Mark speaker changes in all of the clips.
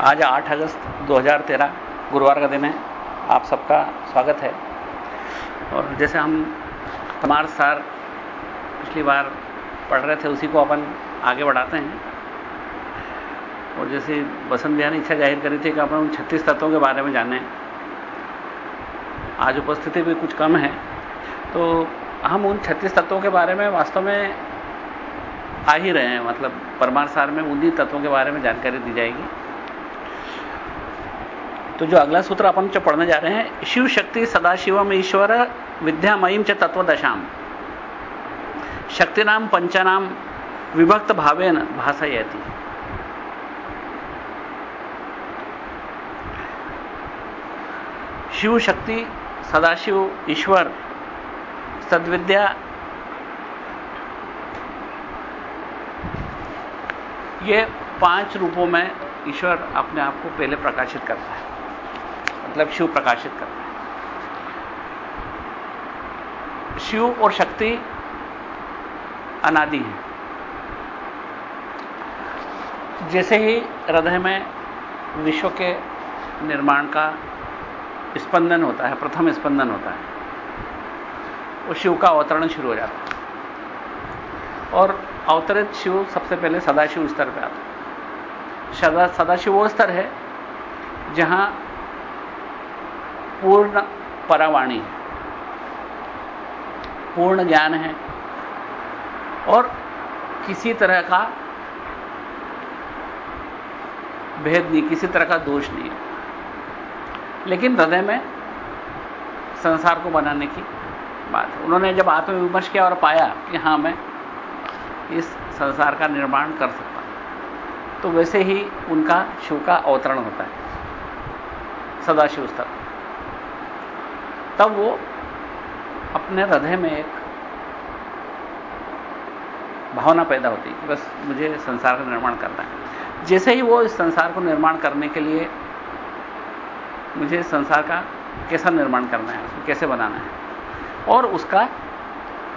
Speaker 1: आज 8 अगस्त 2013 गुरुवार का दिन है। आप सबका स्वागत है। और जैसे हम हमारे सार पिछली बार पढ़ रहे थे, उसी को अपन आगे बढ़ाते हैं। और जैसे बसंत बिहार ने इच्छा ज़ाहिर करी थी कि अपन उन छत्तीस तत्वों के बारे में जाने। आज उपस्थिति भी कुछ कम है। तो हम उन छत्तीस तत्वों के बारे में वास्तव में आ ही रहे हैं। मतलब परमार सार में उन्हीं तत्वों के बारे में जानकारी दी जाएगी। तो जो अगला सूत्र अपन जो पढ़ने जा रहे हैं, शिव शक्ति सदाशिवम ईश्वर विद्यामयीम च तत्वदशाम शक्तिनाम पंचानाम विभक्त भावेन भाषायती शिव शक्ति सदाशिव ईश्वर सद्विद्या ये पाँच रूपों में ईश्वर अपने आप को पहले प्रकाशित करता है। मतलब शिव प्रकाशित करता है। शिव और शक्ति अनादि है। जैसे ही हृदय में विश्व के निर्माण का स्पंदन होता है, प्रथम स्पंदन होता है, वो शिव का अवतरण शुरू हो जाता है। और अवतरित शिव सबसे पहले सदाशिव स्तर पर आता है। सदा, सदाशिव वो स्तर है जहाँ पूर्ण परावाणी है पूर्ण ज्ञान है और किसी तरह का भेद नहीं, किसी तरह का दोष नहीं है। लेकिन हृदय में संसार को बनाने की बात है। उन्होंने जब आत्मविमर्श किया और पाया कि हाँ, मैं इस संसार का निर्माण कर सकता तो वैसे ही उनका शिव का अवतरण होता है, सदाशिव स्तर तब वो अपने हृदय में एक भावना पैदा होती है बस मुझे संसार का निर्माण करना है। जैसे ही वो इस संसार को निर्माण करने के लिए मुझे संसार का कैसा निर्माण करना है, उसको कैसे बनाना है, और उसका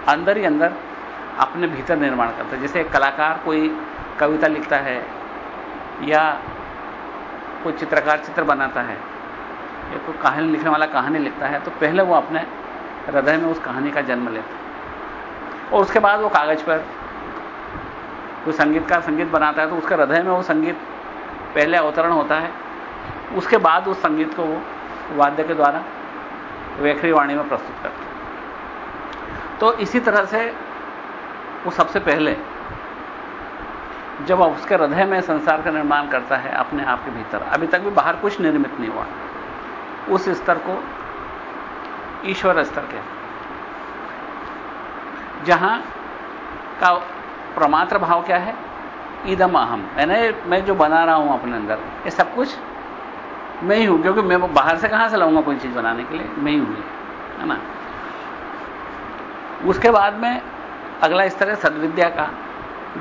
Speaker 1: अंदर ही अंदर अपने भीतर निर्माण करता है। जैसे एक कलाकार कोई कविता लिखता है या कोई चित्रकार चित्र बनाता है या कोई कहानी लिखने वाला कहानी लिखता है तो पहले वो अपने हृदय में उस कहानी का जन्म लेता है। और उसके बाद वो कागज़ पर कोई संगीतकार संगीत बनाता है तो उसके हृदय में वो संगीत पहले अवतरण होता है। उसके बाद उस संगीत को वो वाद्य के द्वारा वेखरी वाणी में प्रस्तुत करते हैं। तो इसी तरह से वो सबसे पहले जब उसके हृदय में संसार का निर्माण करता है अपने आप के भीतर, अभी तक भी बाहर कुछ निर्मित नहीं हुआ। उस स्तर को ईश्वर स्तर कहते जहाँ का प्रमात्र भाव क्या है? ईदम अहम। मैंने, मैं जो बना रहा हूँ अपने अंदर, ये सब कुछ मैं ही हूँ, क्योंकि मैं बाहर से कहाँ से लाऊँगा कोई चीज़ बनाने के लिए? मैं ही हूँ है ना? उसके बाद में अगला स्तर है सदविद्या का।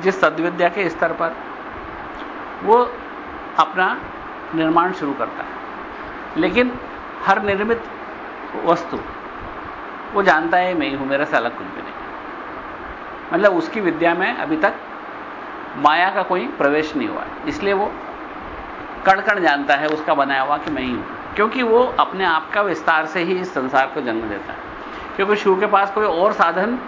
Speaker 1: जिस सदविद्या के स्तर पर वो अपना निर्माण शुरू करता है। लेकिन हर निर्मित वस्तु, वो जानता है, मैं ही हूँ, मेरे से अलग कुछ भी नहीं। मतलब उसकी विद्या में अभी तक माया का कोई प्रवेश नहीं हुआ है। इसलिए वो कण कण जानता है, उसका बनाया हुआ कि मैं ही हूँ। क्योंकि वो अपने आप का विस्तार से ही इस संसार को जन्म देता है। क्योंकि शिव के पास कोई और साधन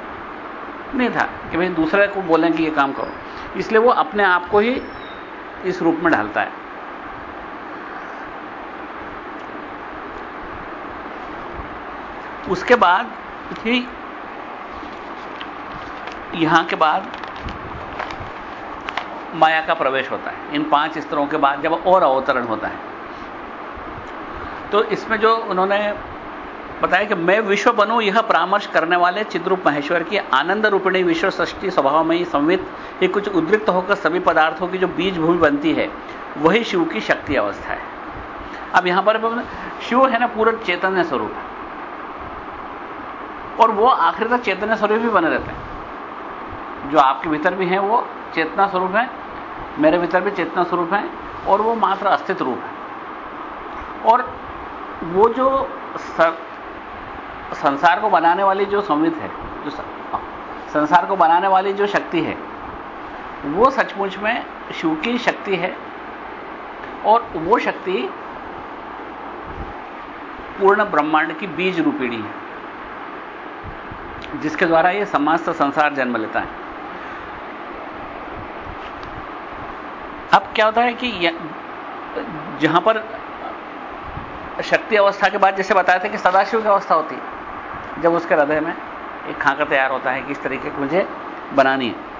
Speaker 1: नहीं था कि भाई दूसरे को बोलें कि ये काम करो। इसलिए वो अपने आप को ही इस रूप में ढालता है। उसके बाद ही यहाँ के बाद माया का प्रवेश होता है। इन पाँच स्तरों के बाद जब और अवतरण होता है। तो इसमें जो उन्होंने बताया कि मैं विश्व बनूं, यह परामर्श करने वाले चिद्रूप महेश्वर की आनंद रूपिणी विश्व सृष्टि स्वभाव में ही संवित, ही कुछ उद्रिक्त होकर सभी पदार्थों की जो बीज भूमि बनती है, वही शिव की शक्ति अवस्था है। अब यहाँ पर शिव है ना पूरा चैतन्य स्वरूप। है और वो आखिर तक चैतन्य स्वरूप ही बने रहते हैं। जो आपके भीतर भी हैं वो चेतना स्वरूप है मेरे भीतर भी चेतना स्वरूप है और वो मात्र अस्तित्व रूप है। और वो जो सर, संसार को बनाने वाली जो संवित है जो संसार को बनाने वाली जो शक्ति है वो सचमुच में शिव की शक्ति है और वो शक्ति पूर्ण ब्रह्मांड की बीज रूपिणी है। जिसके द्वारा ये समस्त संसार जन्म लेता है। अब क्या होता है कि जहाँ पर शक्ति अवस्था के बाद जैसे बताया था कि सदाशिव की अवस्था होती है, जब उसके हृदय में एक खाका तैयार होता है कि इस तरीके की मुझे बनानी है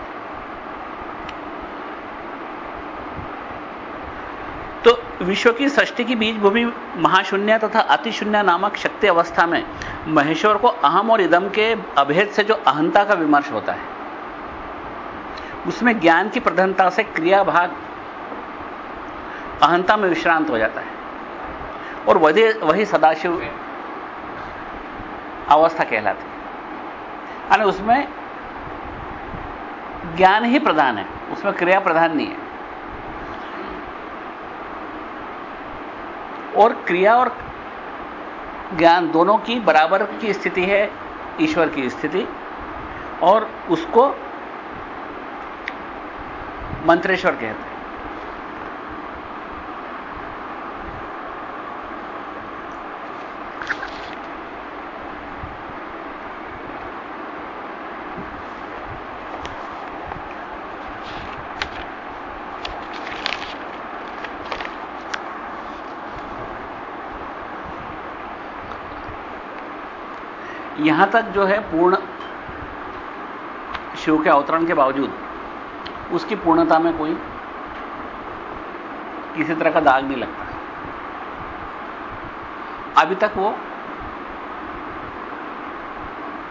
Speaker 1: तो विश्व की सृष्टि की बीज भूमि महाशून्य तथा अतिशून्य नामक शक्ति अवस्था में महेश्वर को अहम और इदम के अभेद से जो अहंता का विमर्श होता है। उसमें ज्ञान की प्रधानता से क्रिया भाग अहंता में विश्रांत हो जाता है। और वही वही सदाशिव अवस्था कहलाती है। उसमें ज्ञान ही प्रधान है, उसमें क्रिया प्रधान नहीं है। और क्रिया और ज्ञान दोनों की बराबर की स्थिति है, ईश्वर की स्थिति। और उसको मंत्रेश्वर कहते हैं। यहाँ तक जो है पूर्ण शिव के अवतरण के बावजूद उसकी पूर्णता में कोई किसी तरह का दाग नहीं लगता। अभी तक वो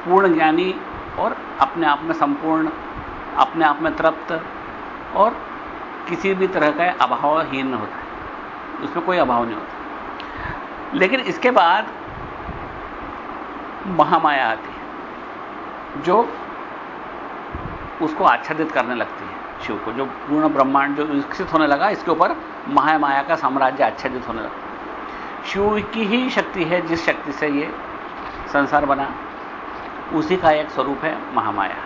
Speaker 1: पूर्ण ज्ञानी और अपने आप में संपूर्ण, अपने आप में तृप्त और किसी भी तरह का अभावहीन होता है। उसमें कोई अभाव नहीं होता। लेकिन इसके बाद महामाया आती है, जो उसको आच्छादित करने लगती है, शिव को, जो पूर्ण ब्रह्मांड, जो विकसित होने लगा, इसके ऊपर महामाया का साम्राज्य आच्छादित होने लगा। शिव की ही शक्ति है, जिस शक्ति से ये संसार बना, उसी का एक स्वरूप है महामाया।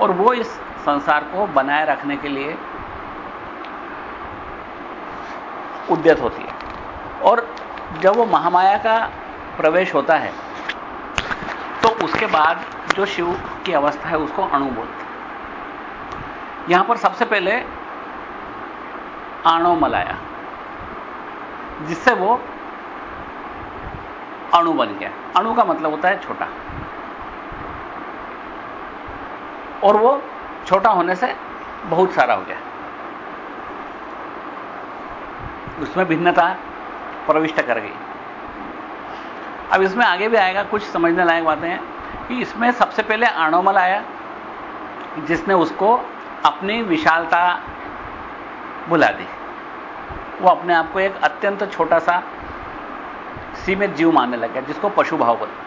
Speaker 1: और वो इस संसार को बनाए रखने के लिए उद्यत होती है। और जब वो महामाया का प्रवेश होता है उसके बाद जो शिव की अवस्था है, उसको अणु बोलते हैं। यहाँ पर सबसे पहले आणोमल मलाया, जिससे वो अणु बन गया। अणु का मतलब होता है छोटा। और वो छोटा होने से बहुत सारा हो गया। उसमें भिन्नता प्रविष्ट कर गई। अब इसमें आगे भी आएगा, कुछ समझने लायक बातें हैं कि इसमें सबसे पहले आणोमल आया, जिसने उसको अपनी विशालता बुला दी। वो अपने आप को एक अत्यंत छोटा सा सीमित जीव मानने लग गया, जिसको पशु भाव बोलते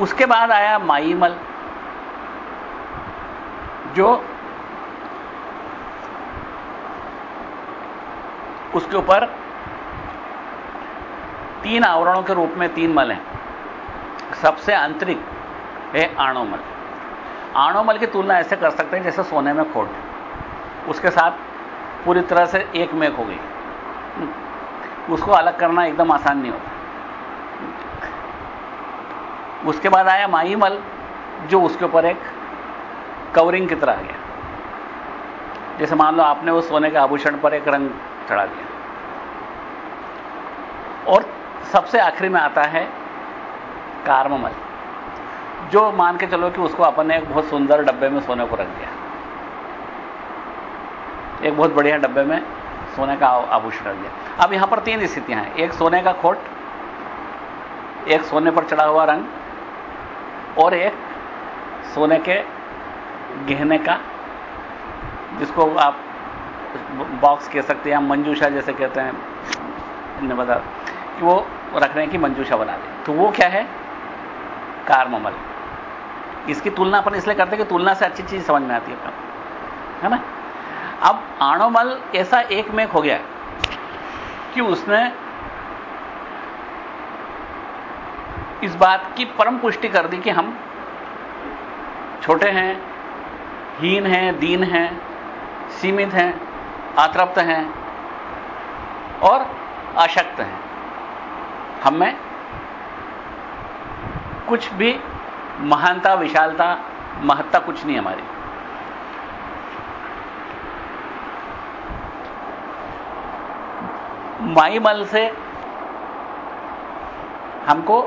Speaker 1: उसके बाद आया माईमल, जो उसके ऊपर तीन आवरणों के रूप में तीन मल हैं। सबसे आंतरिक है आणोमल आणोमल की तुलना ऐसे कर सकते हैं जैसे सोने में खोट। उसके साथ पूरी तरह से एक मेक हो गई। उसको अलग करना एकदम आसान नहीं होता। उसके बाद आया माईमल जो उसके ऊपर एक कवरिंग की तरह आ गया। जैसे मान लो आपने उस सोने के आभूषण पर एक रंग चढ़ा दिया। और सबसे आखिरी में आता है कार्ममल। जो मान के चलो कि उसको अपन ने एक बहुत सुंदर डब्बे में सोने को रख दिया। एक बहुत बढ़िया डब्बे में सोने का आभूषण रख दिया। अब यहाँ पर तीन स्थितियाँ हैं। एक सोने का खोट, एक सोने पर चढ़ा हुआ रंग, और एक सोने के गहने का, जिसको आप बॉक्स कह सकते हैं मंजूषा जैसे कहते हैं बता कि वो रखने की मंजूषा बना दे। तो वो क्या है? कार्ममल। इसकी तुलना अपन इसलिए करते हैं कि तुलना से अच्छी चीज़ समझ में आती है है ना? अब आणोमल ऐसा एक मेक हो गया कि उसने इस बात की परम पुष्टि कर दी कि हम छोटे हैं, हीन हैं, दीन हैं, सीमित हैं आतृप्त हैं और अशक्त हैं। हम कुछ भी महानता, विशालता, महत्ता कुछ नहीं हमारी। माईमल से हमको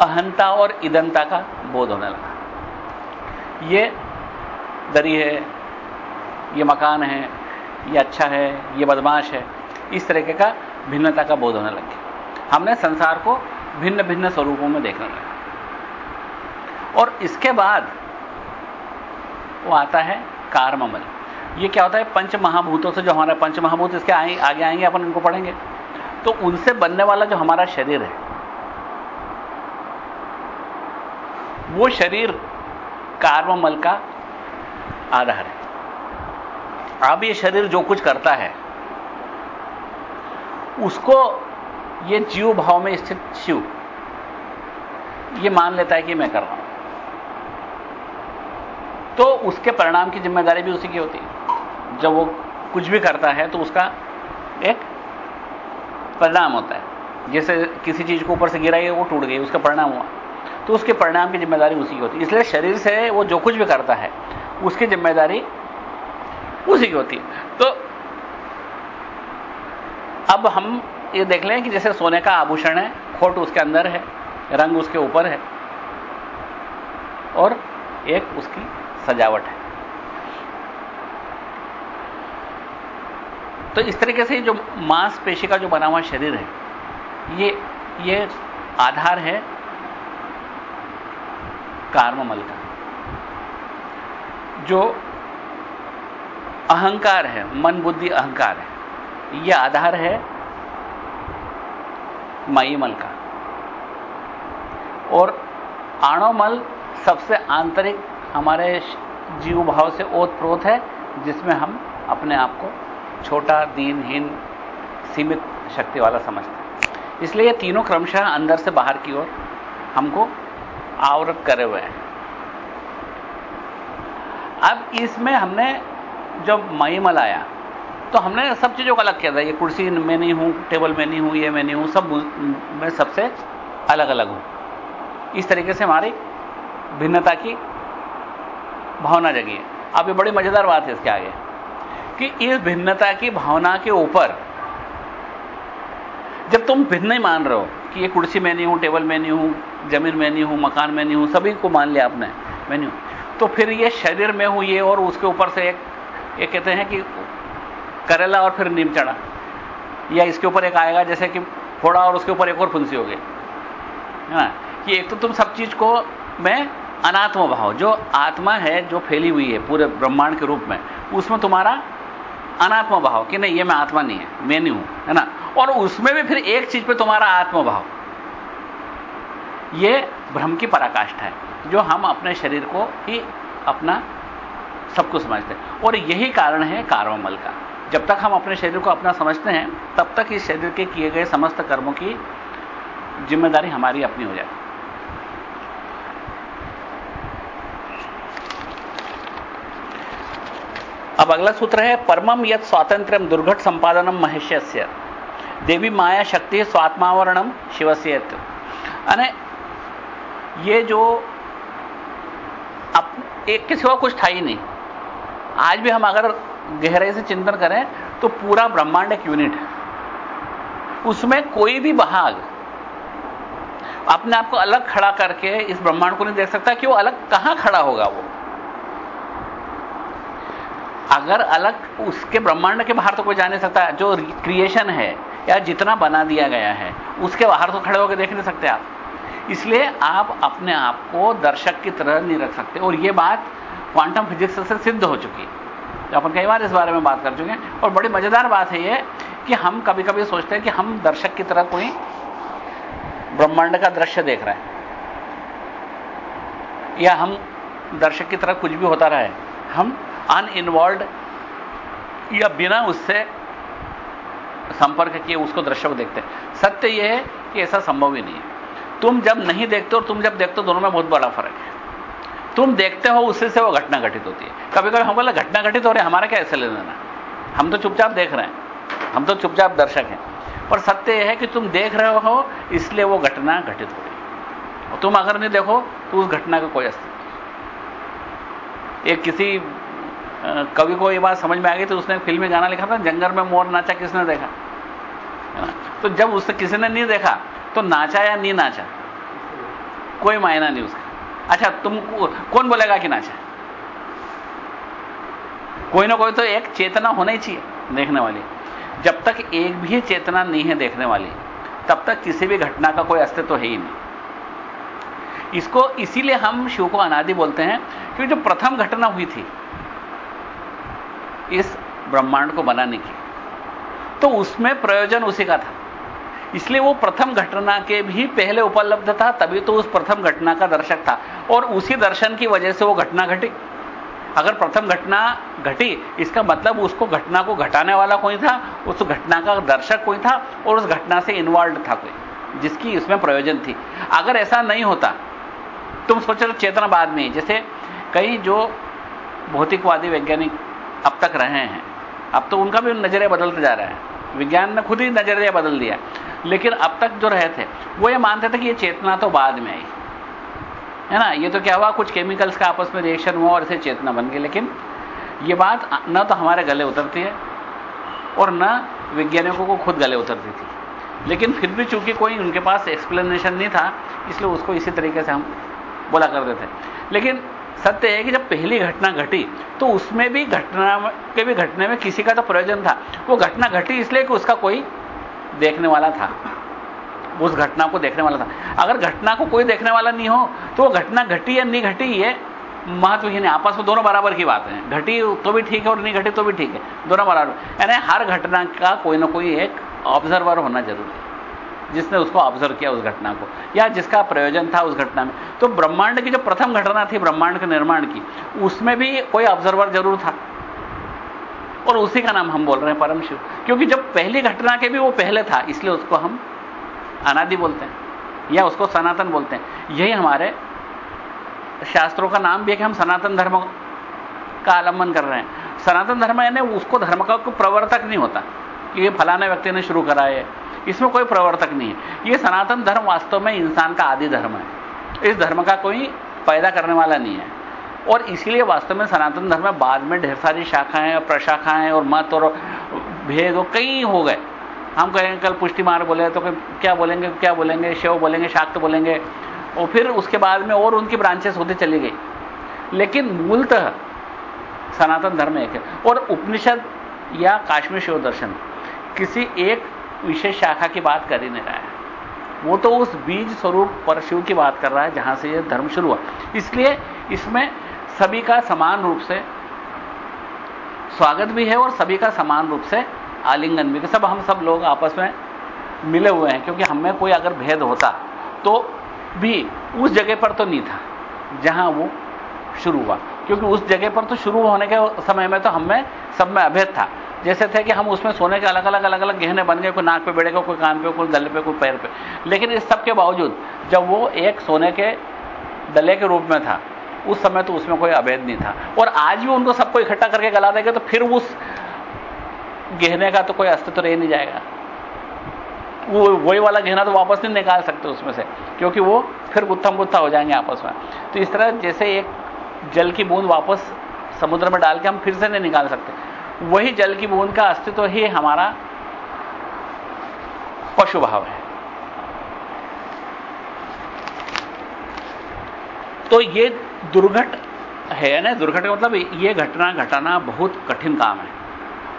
Speaker 1: अहंता और ईदनता का बोध होने लगा। ये दरी है, ये मकान है, ये अच्छा है, ये बदमाश है, इस तरीके का भिन्नता का बोध होने लग। हमने संसार को भिन्न भिन्न स्वरूपों में देखने लगा। और इसके बाद वो आता है कार्ममल। ये क्या होता है? पंच महाभूतों से जो हमारा पंच महाभूत इसके आए, आगे आएँगे अपन इनको पढ़ेंगे। तो उनसे बनने वाला जो हमारा शरीर है वो शरीर कार्ममल का आधार है। अब ये शरीर जो कुछ करता है उसको ये जीव भाव में स्थित शिव। ये मान लेता है कि मैं कर रहा हूँ। तो उसके परिणाम की ज़िम्मेदारी भी उसी की होती है। जब वो कुछ भी करता है तो उसका एक परिणाम होता है। जैसे किसी चीज़ को ऊपर से गिराई वो टूट गई, उसका परिणाम हुआ। तो उसके परिणाम की ज़िम्मेदारी उसी की होती है। इसलिए शरीर से वो जो कुछ भी करता है, उसकी ज़िम्मेदारी उसी की होती है। तो अब हम ये देख लें कि जैसे सोने का आभूषण है, खोट उसके अंदर है, रंग उसके ऊपर है, और एक उसकी सजावट है। तो इस तरीके से जो मांसपेशी का जो बना हुआ शरीर है, ये ये आधार है कार्ममल का। जो अहंकार है, मन बुद्धि अहंकार है यह आधार है मईमल का। और आणोमल सबसे आंतरिक हमारे जीव भाव से ओतप्रोत है, जिसमें हम अपने आप को छोटा, दीनहीन, सीमित शक्ति वाला समझते हैं। इसलिए ये तीनों क्रमशः अंदर से बाहर की ओर हमको आवृत करे हुए हैं। अब इसमें हमने जब मईमल आया तो हमने सब चीज़ों को अलग किया था। ये कुर्सी में नहीं हूँ, टेबल में नहीं हूँ, ये मैं नहीं हूँ, सब मैं सबसे अलग अलग हूँ। इस तरीके से हमारी भिन्नता की भावना जगी है। अब ये बड़ी मज़ेदार बात है इसके आगे, कि इस भिन्नता की भावना के ऊपर जब तुम भिन्न ही मान रहे हो कि ये कुर्सी में नहीं हूँ, टेबल में नहीं हूँ, ज़मीन में नहीं हूँ, मकान में नहीं हूँ, सभी को मान लिया आपने, मैं नहीं हूँ तो फिर ये शरीर में हूँ ये और उसके ऊपर से एक ये कहते हैं कि करेला और फिर नीम चढ़ा। या इसके ऊपर एक आएगा, जैसे कि फोड़ा और उसके ऊपर एक और फुंसी हो गई। है ना? कि एक तो तुम सब चीज़ को मैं अनात्म भाव जो आत्मा है, जो फैली हुई है, पूरे ब्रह्मांड के रूप में, उसमें तुम्हारा अनात्म भाव कि नहीं, ये मैं आत्मा नहीं है, मैं नहीं हूँ, है ना? और उसमें भी फिर एक चीज़ पे तुम्हारा आत्म भाव ये भ्रम की पराकाष्ठा है, जो हम अपने शरीर को ही अपना सब कुछ समझते हैं। और यही कारण है कार्ममल का। जब तक हम अपने शरीर को अपना समझते हैं, तब तक इस शरीर के किए गए समस्त कर्मों की ज़िम्मेदारी हमारी अपनी हो जाती अब अगला सूत्र है परमम यद स्वातंत्र दुर्घट संपादनम महेश्य देवी माया शक्ति स्वात्मावरणम शिवस्य अने ये जो अब एक के सिवा कुछ था ही नहीं। आज भी हम अगर गहराई से चिंतन करें तो पूरा ब्रह्मांड एक यूनिट है। उसमें कोई भी भाग अपने आप को अलग खड़ा करके इस ब्रह्मांड को नहीं देख सकता कि वो अलग कहाँ खड़ा होगा वो। अगर अलग उसके ब्रह्मांड के बाहर तो कोई जा नहीं सकता। जो क्रिएशन है, या जितना बना दिया गया है, उसके बाहर तो खड़े होकर देख नहीं सकते आप। इसलिए आप अपने आप को दर्शक की तरह नहीं रख सकते। और यह बात क्वांटम फिजिक्स से सिद्ध हो चुकी है। अपन कई बार इस बारे में बात कर चुके हैं। और बड़ी मज़ेदार बात है यह कि हम कभी कभी सोचते हैं कि हम दर्शक की तरह कोई ब्रह्मांड का दृश्य देख रहे हैं। या हम दर्शक की तरह कुछ भी होता रहे। हम अनइन्वॉल्व या बिना उससे संपर्क किए उसको दृश्य को देखते हैं। सत्य यह है कि ऐसा संभव ही नहीं है। तुम जब नहीं देखते और तुम जब देखते हो, दोनों में बहुत बड़ा फ़र्क है। तुम देखते हो, उससे से वो घटना घटित होती है। कभी कभी हम बोला घटना घटित हो रही है, हमारा क्या ऐसे ले लेना? हम तो चुपचाप देख रहे हैं। हम तो चुपचाप दर्शक हैं। पर सत्य यह है कि तुम देख रहे हो, इसलिए वो घटना घटित हो रही और तुम अगर नहीं देखो तो उस घटना का कोई अस्तित्व एक किसी कवि को ये बात समझ में आ गई तो उसने फिल्मी गाना लिखा था, जंगल में मोर नाचा किसने देखा? तो जब उससे किसी ने नहीं देखा तो नाचा या नहीं नाचा? कोई मायना नहीं उसका। अच्छा तुम कौन बोलेगा कि नाचा कोई ना कोई तो एक चेतना होना ही चाहिए देखने वाली। जब तक एक भी चेतना नहीं है देखने वाली, तब तक किसी भी घटना का कोई अस्तित्व तो है ही नहीं। इसको इसीलिए हम शिव को अनादि बोलते हैं क्योंकि जो प्रथम घटना हुई थी, इस ब्रह्मांड को बनाने की तो उसमें प्रयोजन उसी का था। इसलिए वो प्रथम घटना के भी पहले उपलब्ध था, तभी तो उस प्रथम घटना का दर्शक था। और उसी दर्शन की वजह से वो घटना घटी। अगर प्रथम घटना घटी, इसका मतलब उसको घटना को घटाने वाला कोई था, उस घटना का दर्शक कोई था, और उस घटना से इन्वॉल्व था कोई, जिसकी उसमें प्रयोजन थी। अगर ऐसा नहीं होता, तुम सोचो चेतना बाद में, जैसे कई जो भौतिकवादी वैज्ञानिक अब तक रहे हैं, अब तो उनका भी नज़रिया बदलते जा रहा है। विज्ञान ने खुद ही नज़रिया बदल दिया। लेकिन अब तक जो रहे थे, वो ये मानते थे कि ये चेतना तो बाद में आई। है ना? ये तो क्या हुआ, कुछ केमिकल्स का आपस में रिएक्शन हुआ और इसे चेतना बन गई। लेकिन ये बात न तो हमारे गले उतरती है और न वैज्ञानिकों को खुद गले उतरती थी। लेकिन फिर भी चूँकि कोई उनके पास एक्सप्लेनेशन नहीं था, इसलिए उसको इसी तरीके से हम बोला करते थे। लेकिन सत्य है कि जब पहली घटना घटी तो उसमें भी घटना के भी घटने में किसी का तो प्रयोजन था। वो घटना घटी इसलिए कि उसका कोई देखने वाला था। उस घटना को देखने वाला था। अगर घटना को कोई देखने वाला नहीं हो तो वो घटना घटी या नहीं घटी, ये महत्वहीन है आपस में दोनों बराबर की बात है। घटी तो भी ठीक है और नहीं घटी तो भी ठीक है। दोनों बराबर। यानी हर घटना का कोई ना कोई एक ऑब्जर्वर होना ज़रूरी है। जिसने उसको ऑब्ज़र्व किया उस घटना को, या जिसका प्रयोजन था उस घटना में। तो ब्रह्मांड की जो प्रथम घटना थी, ब्रह्मांड के निर्माण की, उसमें भी कोई ऑब्जर्वर ज़रूर था। और उसी का नाम हम बोल रहे हैं परम शिव। क्योंकि जब पहली घटना के भी वो पहले था, इसलिए उसको हम अनादि बोलते हैं, या उसको सनातन बोलते हैं। यही हमारे शास्त्रों का नाम भी है कि हम सनातन धर्म का आलंबन कर रहे हैं। सनातन धर्म यानी उसको धर्म का कोई प्रवर्तक नहीं होता, कि ये फलाने व्यक्ति ने शुरू करा है इसमें कोई प्रवर्तक नहीं है। ये सनातन धर्म वास्तव में इंसान का आदि धर्म है। इस धर्म का कोई पैदा करने वाला नहीं है। और इसलिए वास्तव में सनातन धर्म में बाद में ढेर सारी शाखाएँ और प्रशाखाएँ और मत और भेद और कई हो गए। हम कहेंगे, कल पुष्टि मार बोले तो क्या बोलेंगे क्या बोलेंगे, शिव बोलेंगे, शाक्त बोलेंगे। और फिर उसके बाद में और उनकी ब्रांचेस होती चली गई। लेकिन मूलतः सनातन धर्म एक है। और उपनिषद या काश्मीर शिव दर्शन, किसी एक विशेष शाखा की बात कर ही नहीं रहा है। वो तो उस बीज स्वरूप पर शिव की बात कर रहा है, जहाँ से यह धर्म शुरू हुआ। इसलिए इसमें सभी का समान रूप से स्वागत भी है और सभी का समान रूप से आलिंगन भी सब हम सब लोग आपस में मिले हुए हैं, क्योंकि हमें कोई अगर भेद होता तो भी उस जगह पर तो नहीं था, जहाँ वो शुरू हुआ। क्योंकि उस जगह पर तो शुरू होने के समय में तो हमें सब में अभेद था। जैसे थे कि हम उसमें सोने के अलग अलग अलग अलग गहने बन गए, कोई नाक पे बेड़ेगा कोई कान पे, कोई गले पे, कोई पैर पे। लेकिन इस सब के बावजूद, जब वो एक सोने के डले के रूप में था, उस समय तो उसमें कोई अभेद नहीं था। और आज भी उनको सबको इकट्ठा करके गला देंगे तो फिर उस गहने का तो कोई अस्तित्व रह नहीं जाएगा। वो, वही वाला गहना तो वापस नहीं निकाल सकते उसमें से, क्योंकि वो फिर गुत्थम गुत्था हो जाएँगे आपस में। तो इस तरह जैसे एक जल की बूंद वापस समुद्र में डाल के हम फिर से नहीं निकाल सकते। वही जल की बूंद का अस्तित्व ही हमारा पशु भाव है। तो ये दुर्घट है ना दुर्घट का मतलब ये घटना घटाना बहुत कठिन काम है।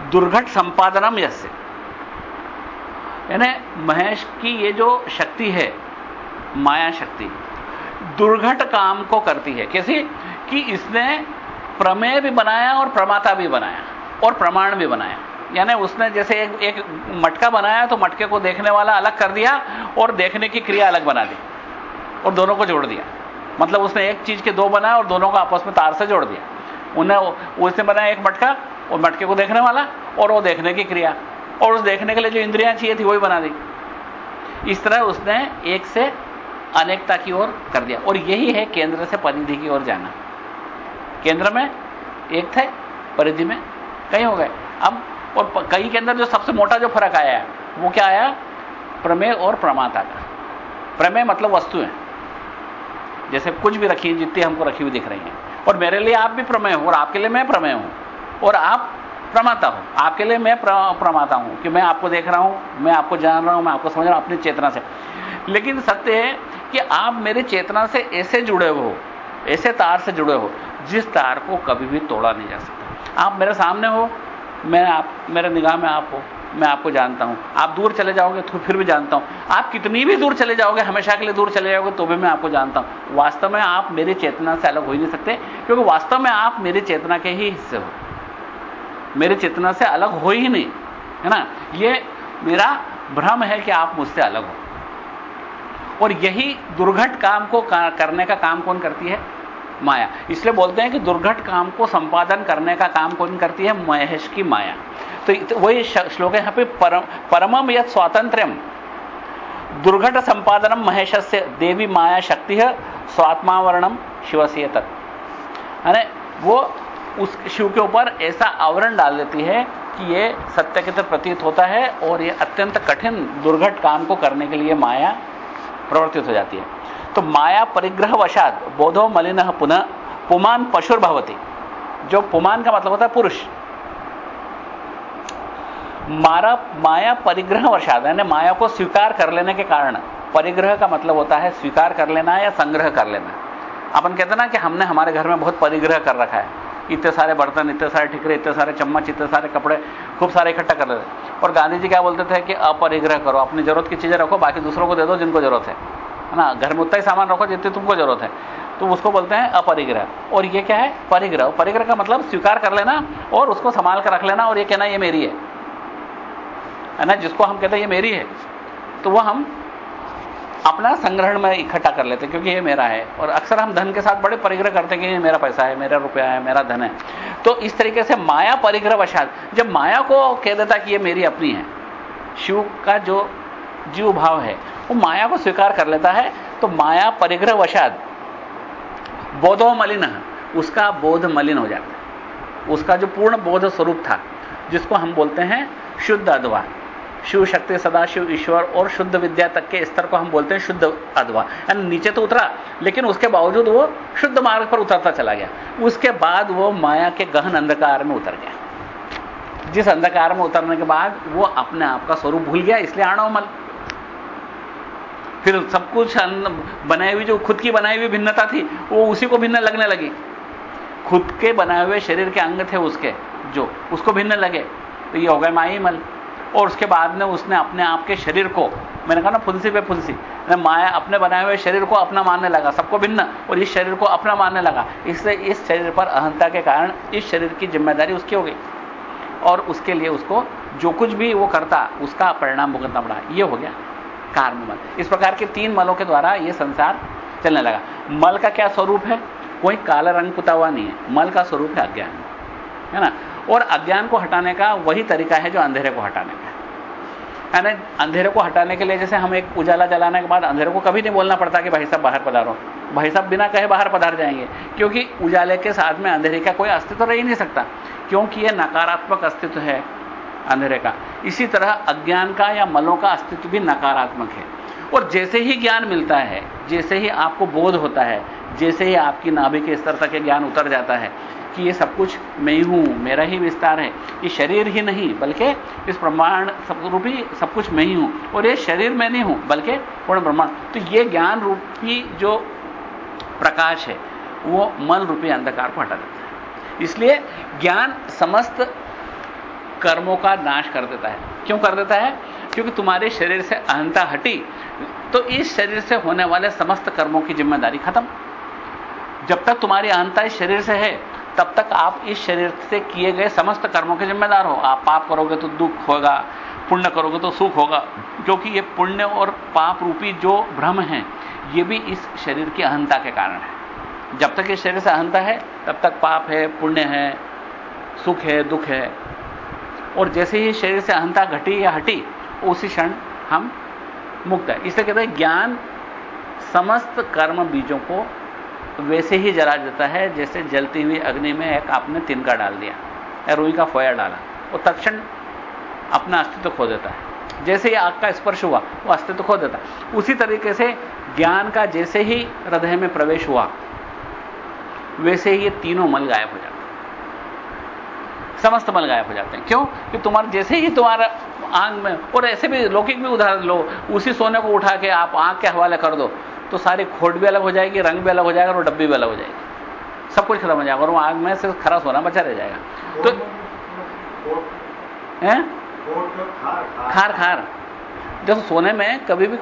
Speaker 1: दुर्घट संपादनम यस्य। यानी महेश की ये जो शक्ति है, माया शक्ति, दुर्घट काम को करती है। कैसी? कि इसने प्रमेय भी बनाया और प्रमाता भी बनाया। और प्रमाण भी बनाया। यानी उसने जैसे एक, एक मटका बनाया तो मटके को देखने वाला अलग कर दिया और देखने की क्रिया अलग बना दी और दोनों को जोड़ दिया। मतलब उसने एक चीज़ के दो बनाया और दोनों को आपस में तार से जोड़ दिया। उन्हें उसने बनाया एक मटका और मटके को देखने वाला और वो देखने की क्रिया। और उस देखने के लिए जो इंद्रियाँ चाहिए थी वही बना दी। इस तरह उसने एक से अनेकता की ओर कर दिया। और यही है केंद्र से परिधि की ओर जाना। केंद्र में एक थे परिधि में कई हो गए। अब, और कई के अंदर जो सबसे मोटा जो फ़र्क आया है, वो क्या आया? प्रमेय और प्रमाता का। प्रमेय मतलब वस्तु है। जैसे कुछ भी रखी जितनी हमको रखी हुई दिख रही है। और मेरे लिए आप भी प्रमेय हो, और आपके लिए मैं प्रमेय हूँ। और आप प्रमाता हूँ। आपके लिए मैं प्रमाता हूँ कि मैं आपको देख रहा हूँ, मैं आपको जान रहा हूँ, मैं आपको समझ रहा हूँ अपनी चेतना से। लेकिन सत्य है कि आप मेरी चेतना से ऐसे जुड़े हो, ऐसे तार से जुड़े हो, जिस तार को कभी भी तोड़ा नहीं जा सकता। आप मेरे सामने हो, मैं आप, मेरे निगाह में आप हो, मैं आपको जानता हूँ। आप दूर चले जाओगे तो फिर भी जानता हूँ। आप कितनी भी दूर चले जाओगे, हमेशा के लिए दूर चले जाओगे तो भी मैं आपको जानता हूँ। वास्तव में आप मेरी चेतना से अलग हो ही नहीं सकते, क्योंकि वास्तव में आप मेरी चेतना के ही हिस्से हो। मेरी चेतना से अलग हो ही नहीं, है ना? ये मेरा भ्रम है कि आप मुझसे अलग हो। और यही दुर्घट काम को करने का काम कौन करती है? माया। इसलिए बोलते हैं कि दुर्घट काम को संपादन करने का काम कौन करती है? महेश की माया। तो वही श्लोक है यहाँ पे, परम परमम यद स्वातंत्र्यम दुर्घट संपादनम महेश से देवी माया शक्ति है स्वात्मावरणम शिव से तत् वो उस शिव के ऊपर ऐसा आवरण डाल देती है कि ये सत्य के तरह प्रतीत होता है और ये अत्यंत कठिन दुर्घट काम को करने के लिए माया प्रवर्तित हो जाती है। तो माया परिग्रह वशात बोधो मलिन पुनः पुमान पशुर भवती। जो पुमान का मतलब होता है पुरुष। मारा, माया परिग्रह वशात यानी माया को स्वीकार कर लेने के कारण, परिग्रह का मतलब होता है स्वीकार कर लेना या संग्रह कर लेना। अपन कहते ना कि हमने हमारे घर में बहुत परिग्रह कर रखा है। इतने सारे बर्तन, इतने सारे ठिकरे, इतने सारे चम्मच, इतने सारे कपड़े खूब सारे इकट्ठा कर लेते। और गांधी जी क्या बोलते थे कि अपरिग्रह करो, अपनी ज़रूरत की चीज़ें रखो, बाकी दूसरों को दे दो जिनको ज़रूरत है। है ना, घर में उतना ही सामान रखो जितनी तुमको ज़रूरत है। तो उसको बोलते हैं अपरिग्रह। और ये क्या है? परिग्रह। परिग्रह का मतलब स्वीकार कर लेना और उसको संभाल कर रख लेना और ये कहना, ये मेरी है। है ना, जिसको हम कहते हैं, ये मेरी है। तो वह हम अपना संग्रहण में इकट्ठा कर लेते हैं, क्योंकि ये मेरा है। और अक्सर हम धन के साथ बड़े परिग्रह करते हैं कि ये मेरा पैसा है, मेरा रुपया है, मेरा धन है। तो इस तरीके से माया परिग्रह वशात, जब माया को कह देता कि ये मेरी अपनी है, शिव का जो जीव भाव है वो माया को स्वीकार कर लेता है तो माया परिग्रह वशाद बोधो मलिन उसका बोध मलिन हो जाता है। उसका जो पूर्ण बोध स्वरूप था, जिसको हम बोलते हैं शुद्ध अधवा। शिव शक्ति सदाशिव ईश्वर और शुद्ध विद्या तक के स्तर को हम बोलते हैं शुद्ध अधवा। यानी नीचे तो उतरा, लेकिन उसके बावजूद वो शुद्ध मार्ग पर उतरता चला गया। उसके बाद वो माया के गहन अंधकार में उतर गया। जिस अंधकार में उतरने के बाद वो अपने आप का स्वरूप भूल गया, इसलिए आणवमल। फिर सब कुछ बनाई हुई जो खुद की बनाई हुई भिन्नता थी, वो उसी को भिन्न लगने लगी। खुद के बनाए हुए शरीर के अंग थे उसके, जो, उसको भिन्न लगे। तो ये हो गए माई मल और उसके बाद में उसने अपने आप के शरीर को, मैंने कहा ना फुंसी पे फुंसी माया अपने बनाए हुए शरीर को अपना मानने लगा, सबको भिन्न, और इस शरीर को अपना मानने लगा। इससे इस शरीर पर अहंता के कारण इस शरीर की ज़िम्मेदारी उसकी हो गई। और उसके लिए उसको जो कुछ भी वो करता, उसका परिणाम भुगतना पड़ा। ये हो गया। कार्म मल इस प्रकार के तीन मलों के द्वारा ये संसार चलने लगा। मल का क्या स्वरूप है? कोई काला रंग पुता हुआ नहीं है। मल का स्वरूप है अज्ञान। है ना? और अज्ञान को हटाने का वही तरीका है जो अंधेरे को हटाने का है। ना अंधेरे को हटाने के लिए जैसे हम एक उजाला जलाने के बाद अंधेरे को कभी नहीं बोलना पड़ता कि भाई साहब बाहर पधारो। भाई साहब बिना कहे बाहर पधार जाएँगे। क्योंकि उजाले के साथ में अंधेरे का कोई अस्तित्व रह ही नहीं सकता। क्योंकि यह नकारात्मक अस्तित्व है। अंधेरे का। इसी तरह अज्ञान का या मलों का अस्तित्व भी नकारात्मक है। और जैसे ही ज्ञान मिलता है, जैसे ही आपको बोध होता है, जैसे ही आपकी नाभि के स्तर तक ज्ञान उतर जाता है कि ये सब कुछ मैं ही हूँ, मेरा ही विस्तार है। ये शरीर ही नहीं, बल्कि इस ब्रह्मांड रूपी सब कुछ मैं ही हूँ। और ये शरीर मैं नहीं हूँ, बल्कि पूर्ण ब्रह्मांड। तो ये ज्ञान रूपी जो प्रकाश है, वो मन रूपी अंधकार को हटा देता है। इसलिए ज्ञान समस्त कर्मों का नाश कर देता है। क्यों कर देता है? क्योंकि तुम्हारे शरीर से अहंता हटी तो इस शरीर से होने वाले समस्त कर्मों की ज़िम्मेदारी खत्म। जब तक तुम्हारी अहंता इस शरीर से है, तब तक आप इस शरीर से किए गए समस्त कर्मों के जिम्मेदार हो। आप पाप करोगे तो दुख होगा, पुण्य करोगे तो सुख होगा, क्योंकि ये पुण्य और पाप रूपी जो भ्रम है, ये भी इस शरीर की अहंता के कारण है। जब तक इस शरीर से अहंता है, तब तक पाप है, पुण्य है, सुख है, दुख है। और जैसे ही शरीर से अहंता घटी या हटी, उसी क्षण हम मुक्त है। इसलिए कहते हैं ज्ञान समस्त कर्म बीजों को वैसे ही जला देता है, जैसे जलती हुई अग्नि में एक आपने तिनका डाल दिया, या रुई का फोया डाला, वो तक्षण अपना अस्तित्व खो देता है। जैसे ही आग का स्पर्श हुआ, वो अस्तित्व खो देता है। उसी तरीके से ज्ञान का जैसे ही हृदय में प्रवेश हुआ, वैसे ही ये तीनों मल गायब हो जाते समस्त मल गायब हो जाते हैं। क्यों? कि तुम्हारे जैसे ही तुम्हारा आँख में और ऐसे भी लौकिक भी उदाहरण लो उसी सोने को उठा के आप आँख के हवाले कर दो तो सारी खोट भी अलग हो जाएगी रंग भी अलग हो जाएगा और डब्बी भी अलग हो जाएगी। सब कुछ खत्म हो जाएगा और वो आग में से खरा सोना बचा रह जाएगा। तो हैं? खार खार। जब सोने में कभी भी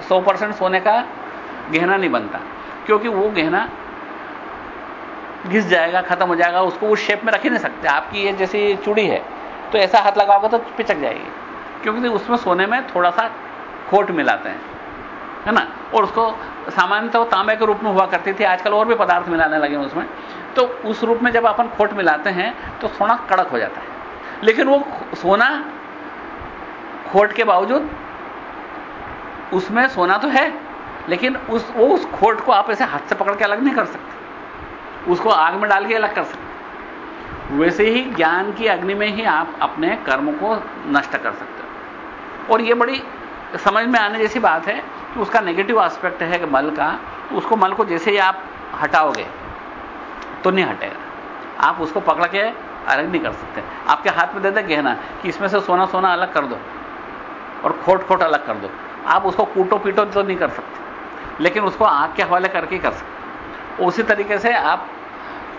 Speaker 1: 100 परसेंट सोने का गहना नहीं बनता क्योंकि वो गहना घिस जाएगा, खत्म हो जाएगा, उसको उस शेप में रख ही नहीं सकते। आपकी ये जैसी चूड़ी है तो ऐसा हाथ लगाओगे तो पिचक जाएगी। क्योंकि उसमें सोने में थोड़ा सा खोट मिलाते हैं, है ना? और उसको सामान्यतः तो तांबे के रूप में हुआ करती थी, आजकल और भी पदार्थ मिलाने लगे उसमें। तो उस रूप में जब अपन खोट मिलाते हैं तो सोना कड़क हो जाता है। लेकिन वो सोना खोट के बावजूद, उसमें सोना तो है, लेकिन उस, वो उस खोट को आप ऐसे हाथ से पकड़ के अलग नहीं कर सकते। उसको आग में डाल के अलग कर सकते वैसे ही ज्ञान की अग्नि में ही आप अपने कर्म को नष्ट कर सकते हो। और ये बड़ी समझ में आने जैसी बात है कि उसका नेगेटिव एस्पेक्ट है कि मल का तो उसको मल को जैसे ही आप हटाओगे तो नहीं हटेगा। आप उसको पकड़ के अलग नहीं कर सकते। आपके हाथ में दे दे गहना कि इसमें से सोना सोना अलग कर दो और खोट खोट अलग कर दो। आप उसको कूटो पीटो तो नहीं कर सकते। लेकिन उसको आग के हवाले करके कर सकते उसी तरीके से आप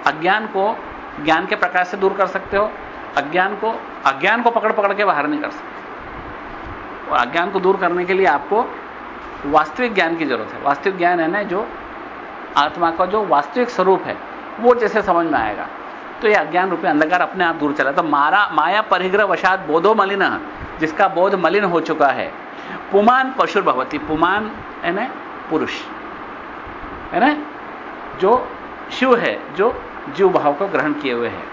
Speaker 1: अज्ञान को ज्ञान के प्रकाश से दूर कर सकते हो। अज्ञान को अज्ञान को पकड़ पकड़ के बाहर नहीं कर सकते। और अज्ञान को दूर करने के लिए आपको वास्तविक ज्ञान की ज़रूरत है। वास्तविक ज्ञान है ना जो आत्मा का जो वास्तविक स्वरूप है, वो जैसे समझ में आएगा। तो ये अज्ञान रूपी अंधकार अपने आप दूर चला तो मारा, माया परिग्रह वशात बोधो मलिन, जिसका बोध मलिन हो चुका है। पुमान पशुर भवती। पुमान है ना? पुरुष। है ना? जो शिव है, जो जीव भाव को ग्रहण किए हुए है,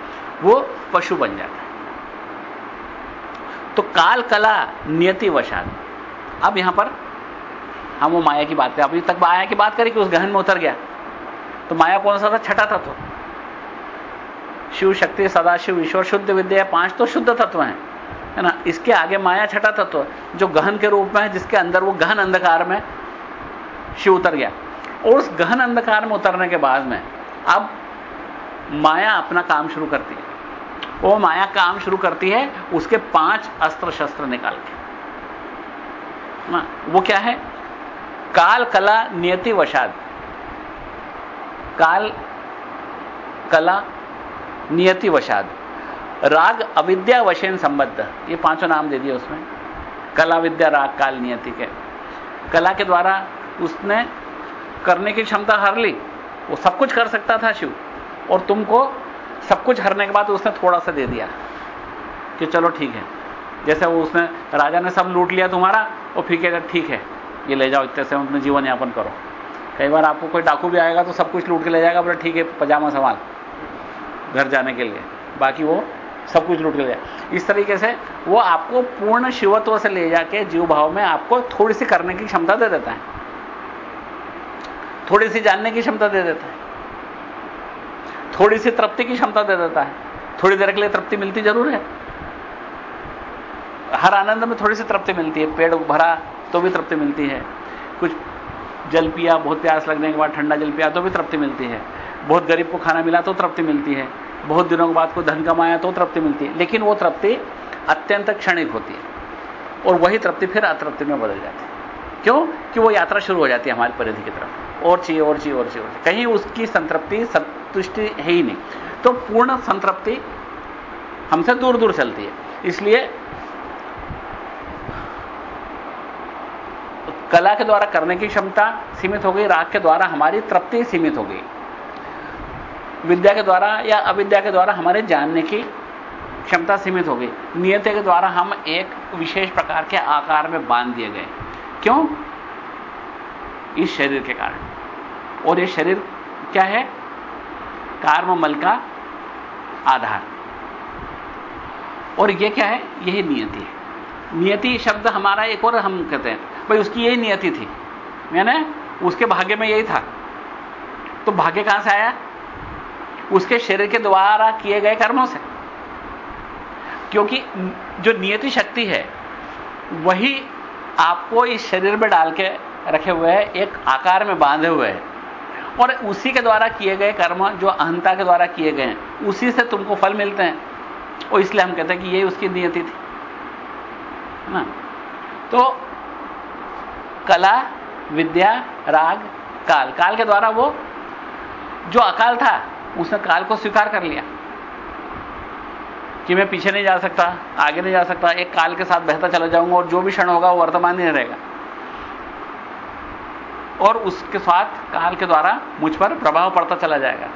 Speaker 1: वो पशु बन जाता है। तो काल कला नियति वशात। अब यहाँ पर हम वो माया की बात करें। अभी तक माया की बात करें कि उस गहन में उतर गया। तो माया कौन सा था? छठा तत्व। शिव शक्ति, सदाशिव, ईश्वर, शुद्ध विद्या पाँच तो शुद्ध तत्व हैं। है ना? इसके आगे माया छठा तत्व, जो गहन के रूप में है, जिसके अंदर वो गहन अंधकार में शिव उतर गया। और उस गहन अंधकार में उतरने के बाद में, अब माया अपना काम शुरू करती है। वो माया काम शुरू करती है, उसके पाँच अस्त्र शस्त्र निकाल के। ना वो क्या है? काल, कला, नियति, वशाद। काल, कला, नियति, वशाद। राग, अविद्या, वशेन संबद्ध। ये पाँचों नाम दे दिए उसमें। कला, विद्या, राग, काल, नियति के। कला के द्वारा उसने करने की क्षमता हार ली। वो सब कुछ कर सकता था शिव। और तुमको सब कुछ हरने के बाद उसने थोड़ा सा दे दिया कि चलो ठीक है। जैसे वो उसने राजा ने सब लूट लिया तुम्हारा और फिर कहता ठीक है, ये ले जाओ, इतने से अपने जीवन यापन करो। कई बार आपको कोई डाकू भी आएगा तो सब कुछ लूट के ले जाएगा, बोले, ठीक है, पजामा संभाल घर जाने के लिए। बाकी वो सब कुछ लूट के ले जाए। इस तरीके से वो आपको पूर्ण शिवत्व से ले जाके जीव भाव में आपको थोड़ी सी करने की क्षमता दे देता है। थोड़ी सी जानने की क्षमता दे देता है। थोड़ी सी तृप्ति की क्षमता दे देता है। थोड़ी देर के लिए तृप्ति मिलती ज़रूर है। हर आनंद में थोड़ी सी तृप्ति मिलती है। पेड़ भरा तो भी तृप्ति मिलती है। कुछ जल पिया, बहुत प्यास लगने के बाद ठंडा जल पिया तो भी तृप्ति मिलती है। बहुत गरीब को खाना मिला तो तृप्ति मिलती है। बहुत दिनों के बाद कोई धन कमाया तो तृप्ति मिलती है। लेकिन वो तृप्ति अत्यंत क्षणिक होती है। और वही तृप्ति फिर अतृप्ति में बदल जाती है। क्यों? कि वो यात्रा शुरू हो जाती है हमारी परिधि की तरफ़। और चाहिए और चाहिए और चाहिए और चाहिए। कहीं उसकी संतृप्ति संतुष्टि है ही नहीं। तो पूर्ण संतृप्ति हमसे दूर दूर चलती है। इसलिए कला के द्वारा करने की क्षमता सीमित हो गई, राग के द्वारा हमारी तृप्ति सीमित हो गई। विद्या के द्वारा या अविद्या के द्वारा हमारे जानने की क्षमता सीमित हो गई। नियत के द्वारा हम एक विशेष प्रकार के आकार में बाँध दिए गए। क्यों? इस शरीर के कारण। और ये शरीर क्या है? कार्म मल का आधार। और ये क्या है? यही नियति है। नियति शब्द हमारा एक और हम कहते हैं। भाई, उसकी यही नियति थी। यानी उसके भाग्य में यही था। तो भाग्य कहाँ से आया? उसके शरीर के द्वारा किए गए कर्मों से। क्योंकि जो नियति शक्ति है, वही आपको इस शरीर में डाल के रखे हुए है, एक आकार में बांधे हुए है। और उसी के द्वारा किए गए कर्म, जो अहंता के द्वारा किए गए हैं, उसी से तुमको फल मिलते हैं। और इसलिए हम कहते हैं कि ये उसकी नियति थी। ना? तो कला, विद्या, राग, काल। काल के द्वारा वो, जो अकाल था, उसने काल को स्वीकार कर लिया। कि मैं पीछे नहीं जा सकता, आगे नहीं जा सकता, एक काल के साथ बहता चला जाऊँगा और जो भी क्षण होगा वो वर्तमान ही रहेगा। और उसके साथ काल के द्वारा मुझ पर प्रभाव पड़ता चला जाएगा।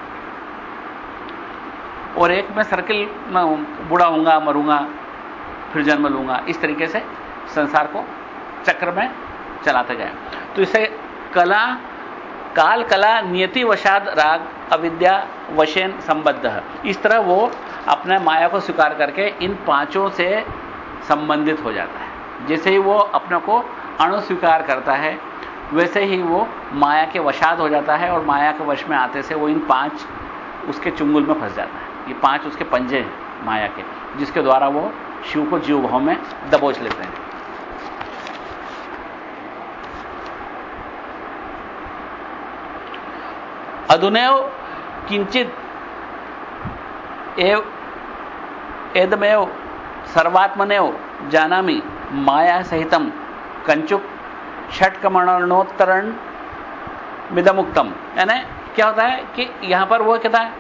Speaker 1: और एक मैं सर्किल में बूढ़ा होऊँगा, मरूँगा, फिर जन्म लूँगा, इस तरीके से संसार को चक्र में चलाते जाए। तो इसे कला, काल, कला, नियति, वशाद, राग, अविद्या, वशेन, संबद्ध है। इस तरह वो अपने माया को स्वीकार करके इन पाँचों से संबंधित हो जाता है। जैसे ही वो अपने को अणु स्वीकार करता है वैसे ही वो माया के वशाद हो जाता है और माया के वश में आते से वो इन पाँच उसके चुंगुल में फंस जाता है। ये पाँच उसके पंजे हैं, माया के, जिसके द्वारा वो शिव को जीव भाव में दबोच लेते हैं। अधुनैव किंचित एदमेव सर्वात्मनेव जानामी माया सहितम कंचुक षटकमणोत्तरण मिदमुक्तम। यानी क्या होता है कि यहाँ पर वो कहता है,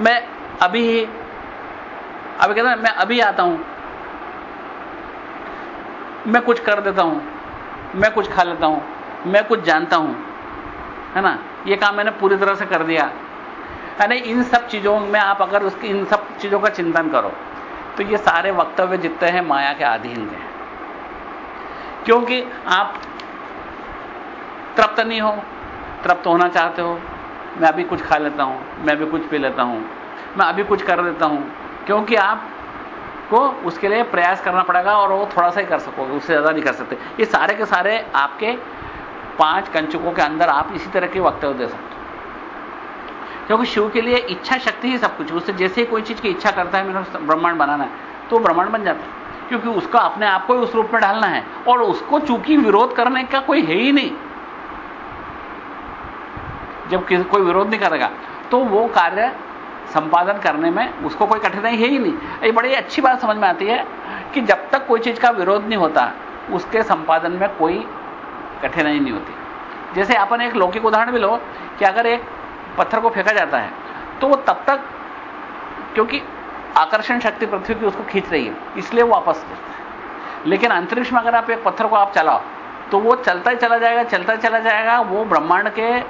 Speaker 1: मैं अभी ही अभी कहता है, मैं अभी आता हूँ। मैं कुछ कर देता हूँ, मैं कुछ खा लेता हूँ, मैं कुछ जानता हूँ। है ना? ये काम मैंने पूरी तरह से कर दिया। यानी इन सब चीज़ों में आप अगर उसकी, इन सब चीज़ों का चिंतन करो तो ये सारे वक्तव्य जितने हैं, माया के अधीन हैं। क्योंकि आप तृप्त नहीं हो। तृप्त होना चाहते हो। मैं अभी कुछ खा लेता हूँ, मैं अभी कुछ पी लेता हूँ, मैं अभी कुछ कर लेता हूँ। क्योंकि आप को उसके लिए प्रयास करना पड़ेगा और वो थोड़ा सा ही कर सकोगे, उससे ज़्यादा नहीं कर सकते। ये सारे के सारे आपके पाँच कंचुकों के अंदर आप इसी तरह के वक्तव्य दे सकते हो। क्योंकि शिव के लिए इच्छा शक्ति ही सब कुछ उससे जैसे ही कोई चीज़ की इच्छा करता है मैंने ब्रह्मांड बनाना है तो ब्रह्मांड बन जाता है। क्योंकि उसका अपने आप को उस रूप में डालना है। और उसको चूँकि विरोध करने का कोई है ही नहीं। जब कोई विरोध नहीं करेगा तो वो कार्य संपादन करने में उसको कोई कठिनाई है ही नहीं। ये बड़ी अच्छी बात समझ में आती है कि जब तक कोई चीज़ का विरोध नहीं होता, उसके संपादन में कोई कठिनाई नहीं होती। जैसे अपन एक लौकिक उदाहरण भी लो कि अगर एक पत्थर को फेंका जाता है तो वो तब तक, क्योंकि आकर्षण शक्ति पृथ्वी की उसको खींच रही है, इसलिए वापस है। लेकिन अंतरिक्ष में अगर आप एक पत्थर को आप चलाओ तो वो चलता ही चला जाएगा, चलता ही चला जाएगा, वो ब्रह्मांड के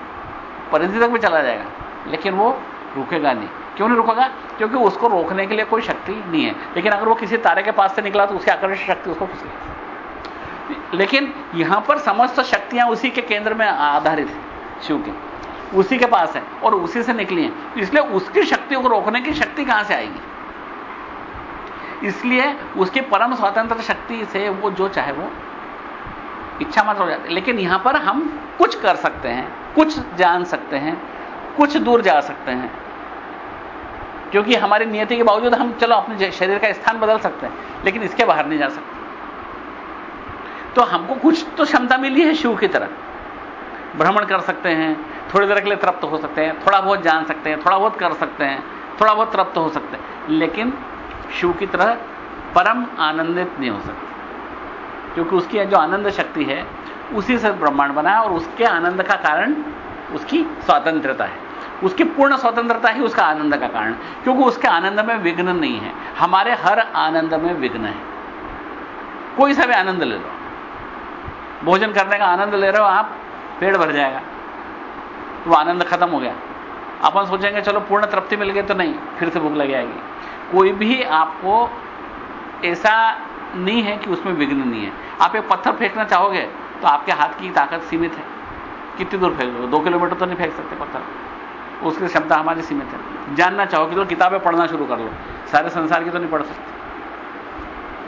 Speaker 1: परिधि तक भी चला जाएगा। लेकिन वो रुकेगा नहीं। क्यों नहीं रुकेगा? क्योंकि उसको रोकने के लिए कोई शक्ति नहीं है। लेकिन अगर वो किसी तारे के पास से निकला तो उसकी आकर्षण शक्ति उसको खींचेगी लेकिन यहाँ पर समस्त शक्तियाँ उसी के केंद्र में आधारित है, शिव के। उसी के पास है और उसी से निकली है। इसलिए उसकी शक्ति को रोकने की शक्ति कहाँ से आएगी? इसलिए उसकी परम स्वतंत्र शक्ति से वो जो चाहे वो इच्छा मत हो जाती। है लेकिन यहाँ पर हम कुछ कर सकते हैं, कुछ जान सकते हैं, कुछ दूर जा सकते हैं। क्योंकि हमारी नियति के बावजूद हम, चलो, अपने शरीर का स्थान बदल सकते हैं, लेकिन इसके बाहर नहीं जा सकते। तो हमको कुछ तो क्षमता मिली है शिव की तरह। भ्रमण कर सकते हैं, थोड़ी देर के लिए तृप्त हो सकते हैं, थोड़ा बहुत जान सकते हैं, थोड़ा बहुत कर सकते हैं, थोड़ा बहुत तृप्त हो सकते हैं। लेकिन शिव की तरह परम आनंदित नहीं हो सकते। क्योंकि उसकी जो आनंद शक्ति है, उसी से ब्रह्मांड बना और उसके आनंद का कारण उसकी स्वतंत्रता है। उसकी पूर्ण स्वतंत्रता ही उसका आनंद का कारण, क्योंकि उसके आनंद में विघ्न नहीं है। हमारे हर आनंद में विघ्न है। कोई सा भी आनंद ले लो। भोजन करने का आनंद ले रहे हो आप, पेट भर जाएगा। तो आनंद खत्म हो गया। अपन सोचेंगे, चलो, पूर्ण तृप्ति मिल गई तो नहीं, फिर से भूख लग जाएगी। कोई भी आपको ऐसा नहीं है कि उसमें विघ्न नहीं है। आप एक पत्थर फेंकना चाहोगे तो आपके हाथ की ताकत सीमित है। कितनी दूर फेंक दो किलोमीटर तो नहीं फेंक सकते पत्थर। उसकी क्षमता हमारी सीमित है। जानना चाहोगे तो किताबें पढ़ना शुरू कर लो सारे संसार की तो नहीं पढ़ सकते।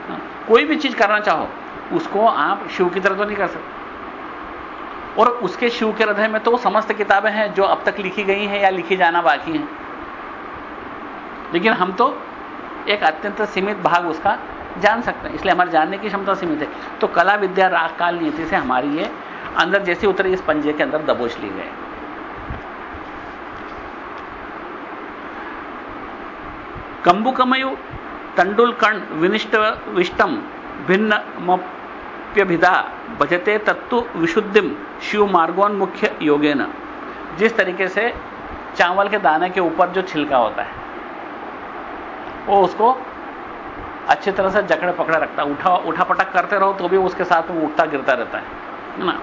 Speaker 1: हाँ, कोई भी चीज़ करना चाहो उसको आप शिव की तरह तो नहीं कर सकते। और उसके शिव के हृदय में तो समस्त किताबें हैं जो अब तक लिखी गई हैं या लिखी जाना बाकी हैं। लेकिन हम तो एक अत्यंत सीमित भाग उसका जान सकते हैं, इसलिए हमारे जानने की क्षमता सीमित है। तो कला विद्या राग काल नीति से हमारी ये अंदर जैसी उतरी इस पंजे के अंदर दबोच ली गए कंबुकमयु तंडुलकण विनिष्ट, विष्टम भिन्न मप्यभिधा भजते तत्व विशुद्धिम शिव मार्गोन्मुख्य योगेन। जिस तरीके से चावल के दाने के ऊपर जो छिलका होता है, वो उसको अच्छी तरह से जकड़े पकड़े रखता है। उठा उठा पटक करते रहो तो भी उसके साथ में उठता गिरता रहता है। ना।